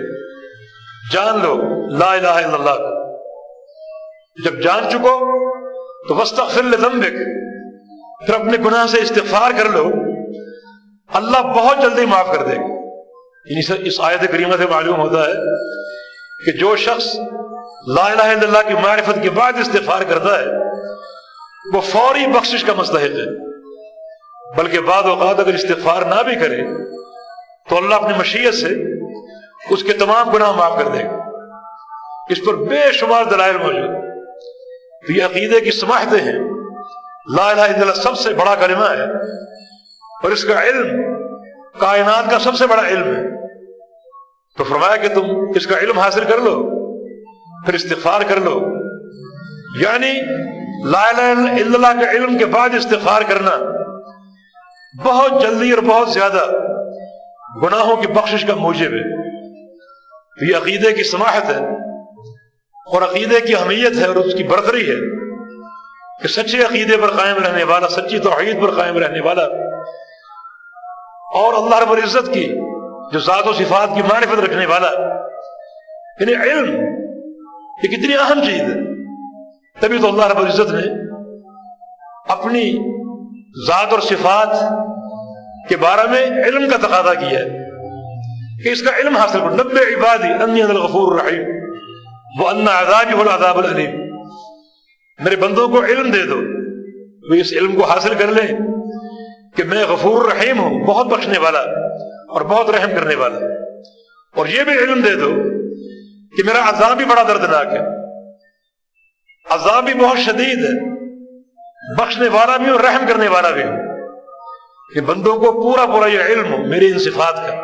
جان لو، لا الہ الا اللہ۔ جب جان چکو تو بستغفر لذنبک پھر اپنے گناہ سے استغفار کر لو۔ اللہ بہت جلدی معاف کر دے گا۔ یعنی اس آیت کریمہ سے معلوم ہوتا ہے کہ جو شخص لا الہ الا اللہ کی معرفت کے بعد استغفار کرتا ہے، وہ فوری بخشش کا مستحق ہے۔ بلکہ بعد اوقات اگر استغفار نہ بھی کرے، تو اللہ اپنی مشیت سے اس کے تمام گناہ معاف کر دے گا۔ اس پر بے شمار دلائل موجود۔ تو یہ عقیدے کی سماحتیں ہیں۔ لا الہ الا اللہ سب سے بڑا کلمہ ہے۔ اور اس کا علم کائنات کا سب سے بڑا علم ہے۔ تو فرمایا کہ تم اس کا علم حاصل کر لو، پھر استغفار کر لو۔ یعنی لا الہ الا اللہ کے علم کے بعد استغفار کرنا۔ بہت جلدی اور بہت زیادہ گناہوں کی بخشش کا موجب ہے۔ یہ عقیدے کی سماحت ہے۔ اور عقیدے کی اہمیت ہے اور اس کی برتری ہے کہ سچے عقیدے پر قائم رہنے والا، سچی توحید پر قائم رہنے والا اور اللہ رب العزت کی جو ذات و صفات کی معرفت رکھنے والا یعنی علم یہ کتنی اہم چیز ہے۔ تبھی تو اللہ رب العزت نے اپنی ذات اور صفات کے بارے میں علم کا تقاضا کیا ہے کہ اس کا علم حاصل کرو۔ نبے عبادی، انی الغفور الرحیم۔ وہ ان عذابی العذاب العلیم میرے بندوں کو علم دے دو وہ اس علم کو حاصل کر لیں کہ میں غفور الرحیم ہوں، بہت بخشنے والا اور بہت رحم کرنے والا۔ اور یہ بھی علم دے دو کہ میرا عذاب بھی بڑا دردناک ہے۔ عذاب بھی بہت شدید ہے۔ بخشنے والا بھی اور رحم کرنے والا بھی ہوں۔ کہ بندوں کو پورا پورا یہ علم ہو، میری ان صفات کا۔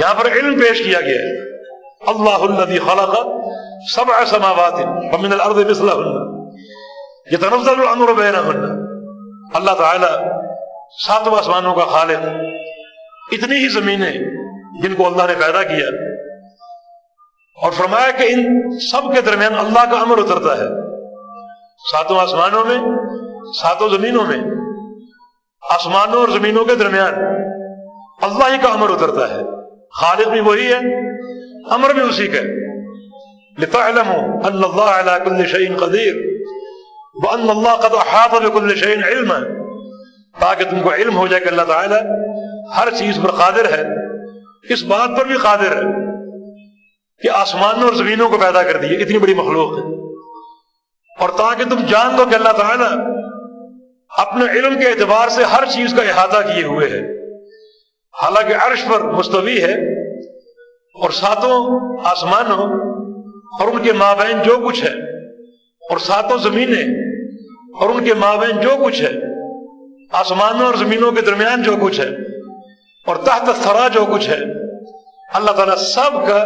یہاں پر علم پیش کیا گیا ہے۔ اللہ الذي خلق سبع سماوات ومن الارض مثلهن. يتنزل الامر بينهن. اللہ تعالی ساتوں آسمانوں کا خالق اتنی ہی زمینیں جن کو اللہ نے پیدا کیا اور فرمایا کہ ان سب کے درمیان اللہ کا امر اترتا ہے۔ ساتوں آسمانوں میں، ساتوں زمینوں میں، آسمانوں اور زمینوں کے درمیان اللہ ہی کا امر اترتا ہے۔ خالق بھی وہی ہے، امر بھی اسی کا ہے۔ لتعلموا ان اللہ علی کل شيء قدیر وان اللہ قد احاط بكل شيء علما. تاکہ تم کو علم ہو جائے کہ اللہ تعالی ہر چیز پر قادر ہے، اس بات پر بھی قادر ہے کہ آسمانوں اور زمینوں کو پیدا کر دیے اتنی بڑی مخلوق ہے۔ اور تاکہ تم جان دو کہ اللہ تعالی اپنے علم کے اعتبار سے ہر چیز کا احاطہ کیے ہوئے ہے۔ حالانکہ عرش پر مستوی ہے اور ساتوں آسمانوں اور ان کے مابین جو کچھ ہے، اور ساتوں زمینیں، اور ان کے مابین جو کچھ ہے، آسمانوں اور زمینوں کے درمیان جو کچھ ہے، اور تحت سرا جو کچھ ہے، اللہ تعالیٰ سب کا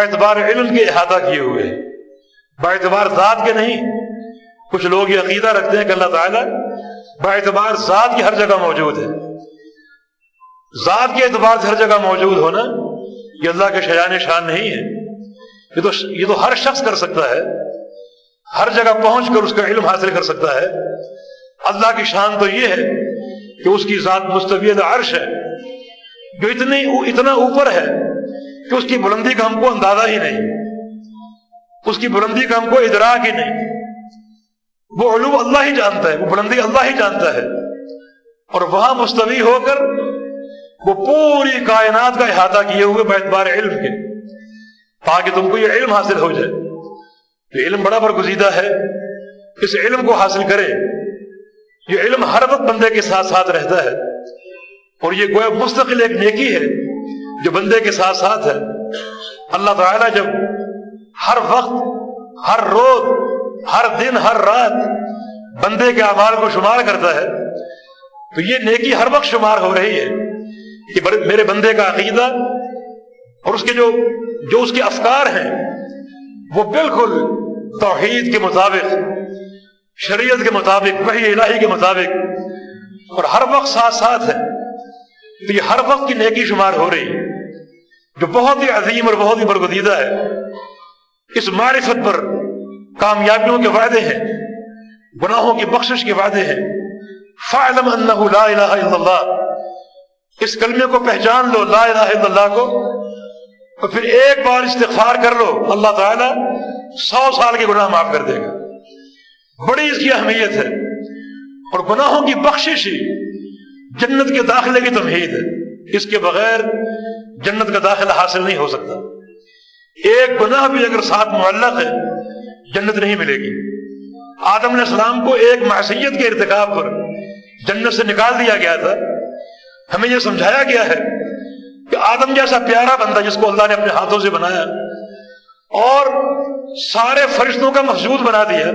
اعتبار علم کے احاطہ کیے ہوئے ہیں۔ اعتبار ذات کے نہیں، کچھ لوگ یہ عقیدہ رکھتے ہیں کہ اللہ تعالیٰ اعتبار ذات کی ہر جگہ موجود ہے۔ ذات کے اعتبار سے ہر جگہ موجود ہونا یہ اللہ کے شیان شان نہیں ہے۔ یہ تو یہ تو ہر شخص کر سکتا ہے، ہر جگہ پہنچ کر اس کا علم حاصل کر سکتا ہے۔ اللہ کی شان تو یہ ہے کہ اس کی ذات مستویل عرش ہے، جو اتنی اتنا اوپر ہے کہ اس کی بلندی کا ہم کو اندازہ ہی نہیں، اس کی بلندی کا ہم کو ادراک ہی نہیں۔ وہ علوم اللہ ہی جانتا ہے، وہ بلندی اللہ ہی جانتا ہے۔ اور وہاں مستوی ہو کر وہ پوری کائنات کا احاطہ کیے ہوئے بیتبار علم کے۔ تاکہ تم کو یہ علم حاصل ہو جائے۔ یہ علم بڑا برگزیدہ ہے۔ اس علم کو حاصل کرے۔ یہ علم ہر وقت بندے کے ساتھ ساتھ رہتا ہے۔ اور یہ گویا مستقل ایک نیکی ہے جو بندے کے ساتھ ساتھ ہے۔ اللہ تعالیٰ جب ہر وقت، ہر روز، ہر دن، ہر رات بندے کے اعمال کو شمار کرتا ہے، تو یہ نیکی ہر وقت شمار ہو رہی ہے کہ میرے بندے کا عقیدہ اور اس کے جو جو اس کے افکار ہیں، وہ بالکل توحید کے مطابق، شریعت کے مطابق، وحی الہی کے مطابق، اور ہر وقت ساتھ ساتھ ہے۔ تو یہ ہر وقت کی نیکی شمار ہو رہی ہے، جو بہت ہی عظیم اور بہت ہی برگزیدہ ہے۔ اس معرفت پر کامیابیوں کے وعدے ہیں، گناہوں کی بخشش کے وعدے ہیں۔ فعلم انہ لا الہ الا اللہ۔ اس کلمے کو پہچان لو، لا الہ الا اللہ کو۔ اور پھر ایک بار استغفار کر لو، اللہ تعالیٰ سو سال کے گناہ معاف کر دے گا۔ بڑی اس کی اہمیت ہے۔ اور گناہوں کی بخشش ہی جنت کے داخلے کی تمہید ہے۔ اس کے بغیر جنت کا داخلہ حاصل نہیں ہو سکتا۔ ایک گناہ بھی اگر ساتھ معلق ہے، جنت نہیں ملے گی۔ آدم علیہ السلام کو ایک معصیت کے ارتکاب پر جنت سے نکال دیا گیا تھا۔ ہمیں یہ سمجھایا گیا ہے کہ آدم جیسا پیارا بندہ جس کو اللہ نے اپنے ہاتھوں سے بنایا اور سارے فرشتوں کا محسوس بنا دیا،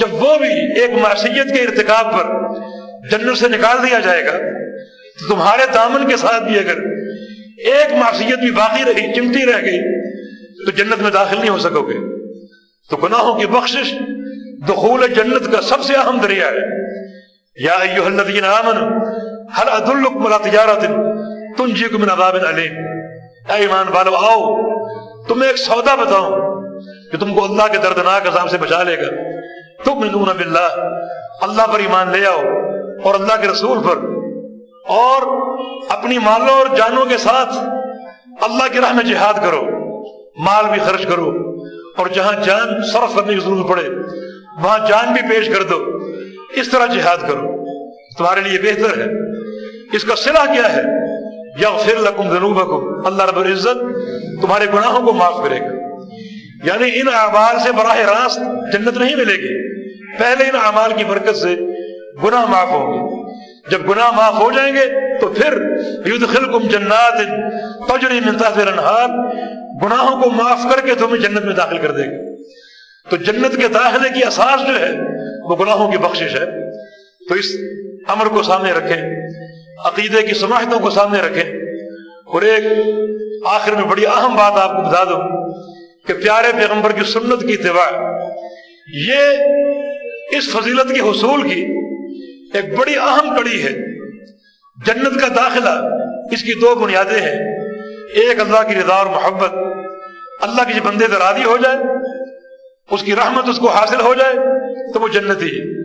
جب وہ بھی ایک معصیت کے ارتکاب پر جنت سے نکال دیا جائے گا، تو تمہارے دامن کے ساتھ بھی اگر ایک معصیت بھی باقی رہی، چمٹی رہ گئی، تو جنت میں داخل نہیں ہو سکو گے۔ تو گناہوں کی بخشش دخول جنت کا سب سے اہم ذریعہ ہے۔ یا ایوہ الذین آمنوا، هل ادلکم علی تجارت؟ تنجیکم من عذاب علیم اے ایمان والو، آؤ، تمہیں ایک سودا بتاؤں کہ تم کو اللہ کے دردناک عذاب سے بچا لے گا۔ تم تؤمنون باللہ، اللہ پر ایمان لے آؤ اور اللہ کے رسول پر۔ اور اپنی مالوں اور جانوں کے ساتھ اللہ کی راہ میں جہاد کرو، مال بھی خرچ کرو اور جہاں جان صرف کرنے کی ضرورت پڑے، وہاں جان بھی پیش کر دو۔ اس طرح جہاد کرو۔ تمہارے لیے بہتر ہے۔ اس کا صلاح کیا ہے؟ یا پھر لکم ذنوبکم، اللہ رب العزت تمہارے گناہوں کو معاف کرے گا۔ یعنی ان اعمال سے براہ راست جنت نہیں ملے گی۔ پہلے ان اعمال کی برکت سے گناہ معاف ہوں گے۔ جب گناہ معاف ہو جائیں گے تو پھر یدخلکم جنات تجری من تحت الانہار، گناہوں کو معاف کر کے تمہیں جنت میں داخل کر دے گا۔ تو جنت کے داخلے کی اساس جو ہے وہ گناہوں کی بخشش ہے۔ تو اس امر کو سامنے رکھیں۔ عقیدے کی سماحتوں کو سامنے رکھیں اور ایک آخر میں بڑی اہم بات آپ کو بتا دوں کہ پیارے پیغمبر کی سنت کی اتباع، یہ اس فضیلت کے حصول کی ایک بڑی اہم کڑی ہے۔ جنت کا داخلہ اس کی دو بنیادیں ہیں۔ ایک اللہ کی رضا اور محبت، اللہ کی بندے سے راضی ہو جائے، اس کی رحمت اس کو حاصل ہو جائے، تو وہ جنتی ہے۔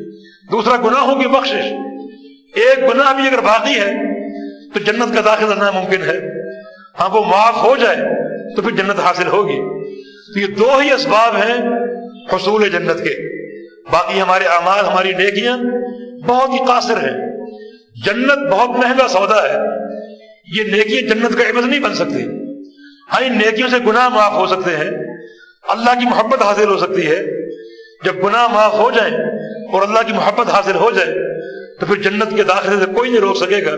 دوسرا گناہوں کی بخشش ایک گناہ بھی اگر باقی ہے، تو جنت کا داخلہ ناممکن ہے۔ ہاں وہ معاف ہو جائے تو پھر جنت حاصل ہوگی۔ تو یہ دو ہی اسباب ہیں حصول جنت کے۔ باقی ہمارے اعمال، ہماری نیکیاں بہت ہی قاصر ہیں۔ جنت بہت مہنگا سودا ہے۔ یہ نیکیاں جنت کا عبض نہیں بن سکتی۔ ہاں ان نیکیوں سے گناہ معاف ہو سکتے ہیں۔ اللہ کی محبت حاصل ہو سکتی ہے۔ جب گناہ معاف ہو جائیں اور اللہ کی محبت حاصل ہو جائے تو پھر جنت کے داخلے سے کوئی نہیں روک سکے گا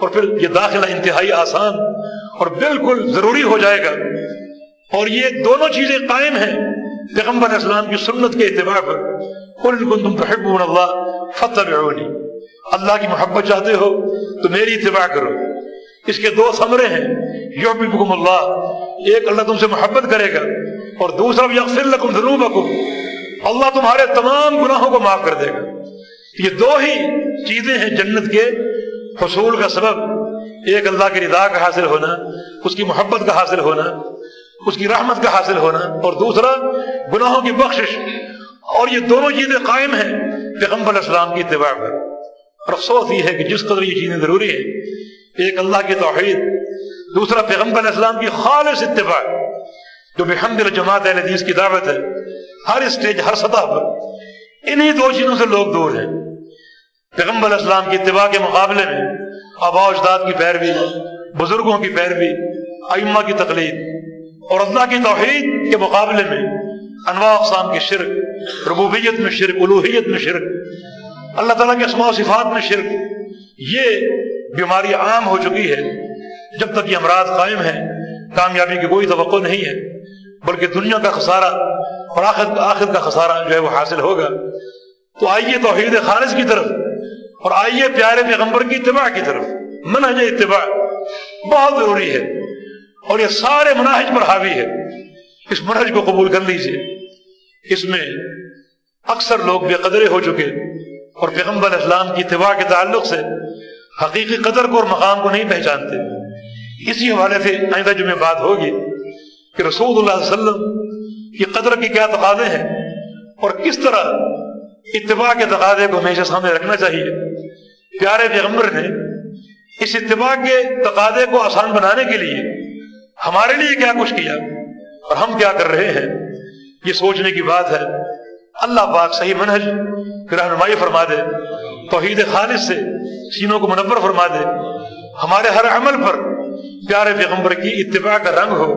اور پھر یہ داخلہ انتہائی آسان اور بالکل ضروری ہو جائے گا۔ اور یہ دونوں چیزیں قائم ہیں پیغمبر اسلام کی سنت کے اتباع پر۔ تم تحبون اللہ فتح اللہ کی محبت چاہتے ہو تو میری اتباع کرو۔ اس کے دو ثمرے ہیں۔ یوم اللہ ایک اللہ تم سے محبت کرے گا اور دوسرا یغفر لکم ذنوبکم اللہ تمہارے تمام گناہوں کو معاف کر دے گا۔ یہ دو ہی چیزیں ہیں جنت کے حصول کا سبب، ایک اللہ کی رضا کا حاصل ہونا، اس کی محبت کا حاصل ہونا، اس کی رحمت کا حاصل ہونا، اور دوسرا، گناہوں کی بخشش۔ اور یہ دونوں چیزیں قائم ہیں پیغمبر اسلام کی اتباع پر۔ اور افسوس یہ ہے کہ جس قدر یہ چیزیں ضروری ہیں، ایک اللہ کی توحید، دوسرا پیغمبر اسلام کی خالص اتباع، جو بحمد جماعت اہل حدیث کی دعوت ہے۔ ہر اسٹیج، ہر سطح پر انہی دو چیزوں سے لوگ دور ہیں۔ پیغمبر اسلام کی اتباع کے مقابلے میں آبا اجداد کی پیروی، بزرگوں کی پیروی، ائمہ کی تقلید اور اللہ کی توحید کے مقابلے میں انواع اقسام کی شرک، ربوبیت میں شرک الوحیت میں شرک، اللہ تعالیٰ کے اسماع و صفات میں شرک، یہ بیماری عام ہو چکی ہے۔ جب تک یہ امراض قائم ہیں، کامیابی کی کوئی توقع نہیں ہے، بلکہ دنیا کا خسارہ اور آخر آخر کا خسارہ جو ہے وہ حاصل ہوگا۔ تو آئیے توحید خالص کی طرف۔ اور آئیے پیارے پیغمبر کی اتباع کی طرف۔ منہج اتباع بہت ضروری ہے اور یہ سارے مناہج پر حاوی ہے۔ اس منہج کو قبول کر لیجیے اس میں اکثر لوگ بے قدرے ہو چکے اور پیغمبر اسلام کی اتباع کے تعلق سے حقیقی قدر کو اور مقام کو نہیں پہچانتے۔ اسی حوالے سے آئندہ جو میں بات ہوگی کہ رسول اللہ علیہ وسلم کی قدر کی کیا تقاضے ہیں اور کس طرح اتباع کے تقاضے کو ہمیشہ سامنے رکھنا چاہیے۔ پیارے پیغمبر نے اس اتباع کے تقاضے کو آسان بنانے کے لیے ہمارے لیے کیا کچھ کیا اور ہم کیا کر رہے ہیں؟ یہ سوچنے کی بات ہے۔ اللہ پاک صحیح منہج رہنمائی فرما دے، توحید خالص سے سینوں کو منور فرما دے۔ ہمارے ہر عمل پر پیارے پیغمبر کی اتباع کا رنگ ہو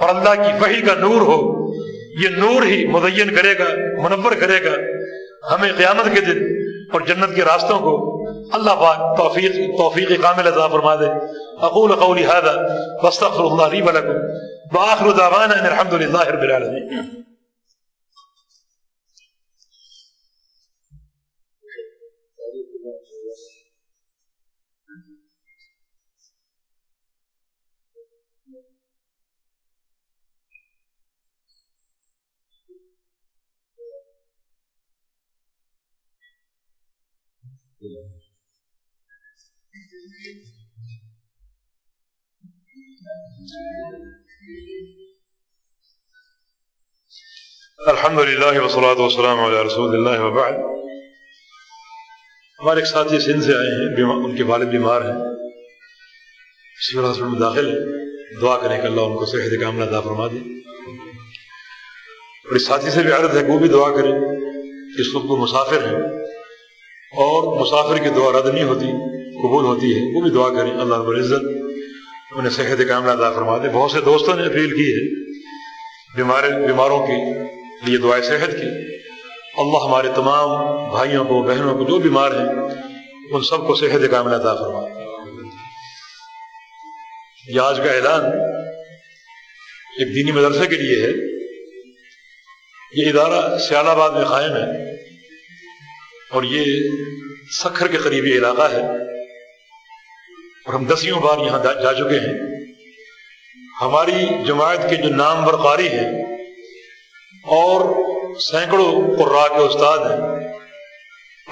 اور اللہ کی وحی کا نور ہو، یہ نور ہی مدین کرے گا، منور کرے گا۔ ہمیں قیامت کے دن اور جنت کے راستوں کو اللہ پاک توفیق توفیق کامل عطا فرما دے۔ اقول قولی هذا واستغفر الله لي ولكم واخر دعوانا ان الحمد لله رب العالمين۔ الحمد للہ وسلات وسلام علیہ رسول اللہ وبعد ہمارے ایک ساتھی سندھ سے آئے ہیں ان کے والد بیمار ہیں۔ سول ہاسپٹل میں داخل۔ ہیں دعا کریں کہ اللہ ان کو صحت کاملہ عطا فرما دے۔ اور اس ساتھی سے بھی عرض ہے کہ وہ بھی دعا کریں اس وقت وہ مسافر ہیں۔ اور مسافر کی دعا رد نہیں ہوتی، قبول ہوتی ہے، وہ بھی دعا کریں، اللہ رب العزت انہیں صحت کاملہ عطا فرما دے۔ بہت سے دوستوں نے اپیل کی ہے، بیمار، بیماروں کی لیے دعائیں صحت کی۔ اللہ ہمارے تمام بھائیوں کو، بہنوں کو، جو بیمار ہیں، ان سب کو صحت کاملہ عطا فرما۔ یہ آج کا اعلان ایک دینی مدرسے کے لیے ہے۔ یہ ادارہ سیال آباد میں قائم ہے۔ اور یہ سکھر کے قریبی علاقہ ہے۔ اور ہم دسیوں بار یہاں جا چکے ہیں۔ ہماری جماعت کے جو نام برقاری ہیں اور سینکڑوں قرا کے استاد ہیں۔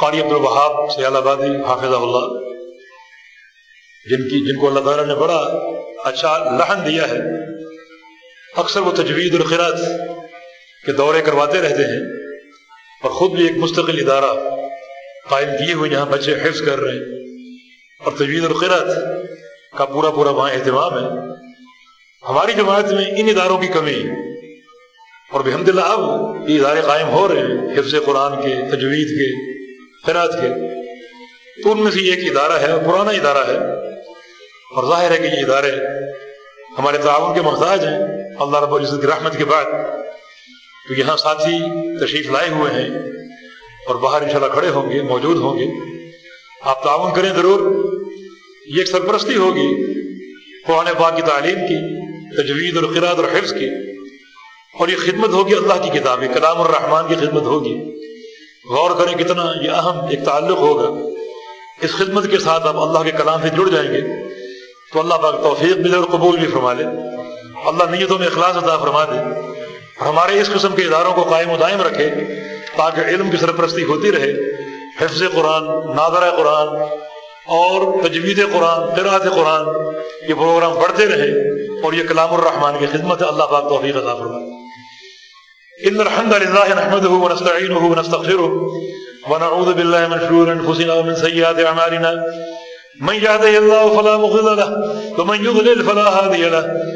قاری عبد الوہاب سیال آبادی حافظ اللہ، جن کی جن کو اللہ تعالیٰ نے بڑا اچھا لہن دیا ہے۔ اکثر وہ تجوید الخراط کے دورے کرواتے رہتے ہیں۔ اور خود بھی ایک مستقل ادارہ۔ قائم کیے ہوئے یہاں بچے حفظ کر رہے ہیں۔ اور تجوید القرت کا پورا پورا وہاں اہتمام ہے۔ ہماری جماعت میں ان اداروں کی کمی اور بحمد اللہ اب یہ ادارے قائم ہو رہے ہیں، حفظ قرآن کے، تجوید کے خیرات کے۔ تو ان میں سے ایک ادارہ ہے، پرانا ادارہ ہے۔ اور ظاہر ہے کہ یہ ادارے ہمارے تعاون کے محتاج ہیں۔ اللہ رب العزت کی رحمت کے بعد تو یہاں ساتھی تشریف لائے ہوئے ہیں۔ اور باہر انشاءاللہ کھڑے ہوں گے، موجود ہوں گے۔ آپ تعاون کریں ضرور۔ یہ ایک سرپرستی ہوگی قرآن پاک کی تعلیم کی، تجوید اور قرآد اور حفظ کی۔ اور یہ خدمت ہوگی اللہ کی کتاب کلام الرحمان کی خدمت ہوگی۔ غور کریں کتنا یہ اہم ایک تعلق ہوگا۔ اس خدمت کے ساتھ آپ اللہ کے کلام سے جڑ جائیں گے۔ تو اللہ پاک توفیق ملے اور قبول بھی فرما لے۔ اللہ نیتوں میں اخلاص عطا فرما دے۔ ہمارے اس قسم کے اداروں کو قائم و دائم رکھے تاکہ علم کی سرپرستی ہوتی رہے، حفظ قرآن نادر قرآن اور تجوید قرآن قرآت قرآن، یہ پروگرام بڑھتے رہے اور یہ کلام الرحمان کی خدمت اللہ پاک توفیق عطا فرمائے۔ ان الحمد لله نحمده ونستعينه ونستغفره ونعوذ بالله من شرور انفسنا ومن سيئات اعمالنا۔ من يهده الله فلا مضل له ومن يضلل فلا هادي له۔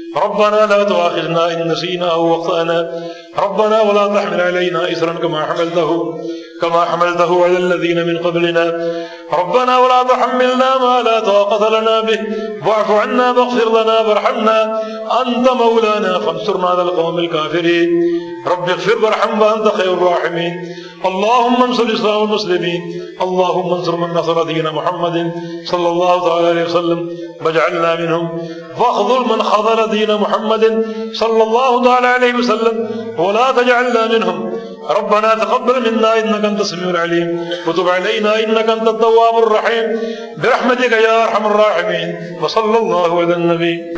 ربنا لا تؤاخذنا إن نسينا أو وقتنا ربنا ولا تحمل علينا إسرا كما حملته كما حملته على الذين من قبلنا. ربنا ولا تحملنا ما لا طاقة لنا به. واعف عنا واغفر لنا وارحمنا. أنت مولانا فانصرنا على القوم الكافرين. رب اغفر وارحم وأنت خير الراحمين. اللهم انصر الإسلام والمسلمين. اللهم انصر من نصر دين محمد صلى الله تعالى عليه وسلم. واجعلنا منهم. واخذل من خذل دين محمد صلى الله عليه وسلم ولا تجعلنا منهم. ربنا تقبل منا انك انت السميع العليم. وتب علينا انك انت التواب الرحيم. برحمتك يا ارحم الراحمين. وصلى الله على النبي.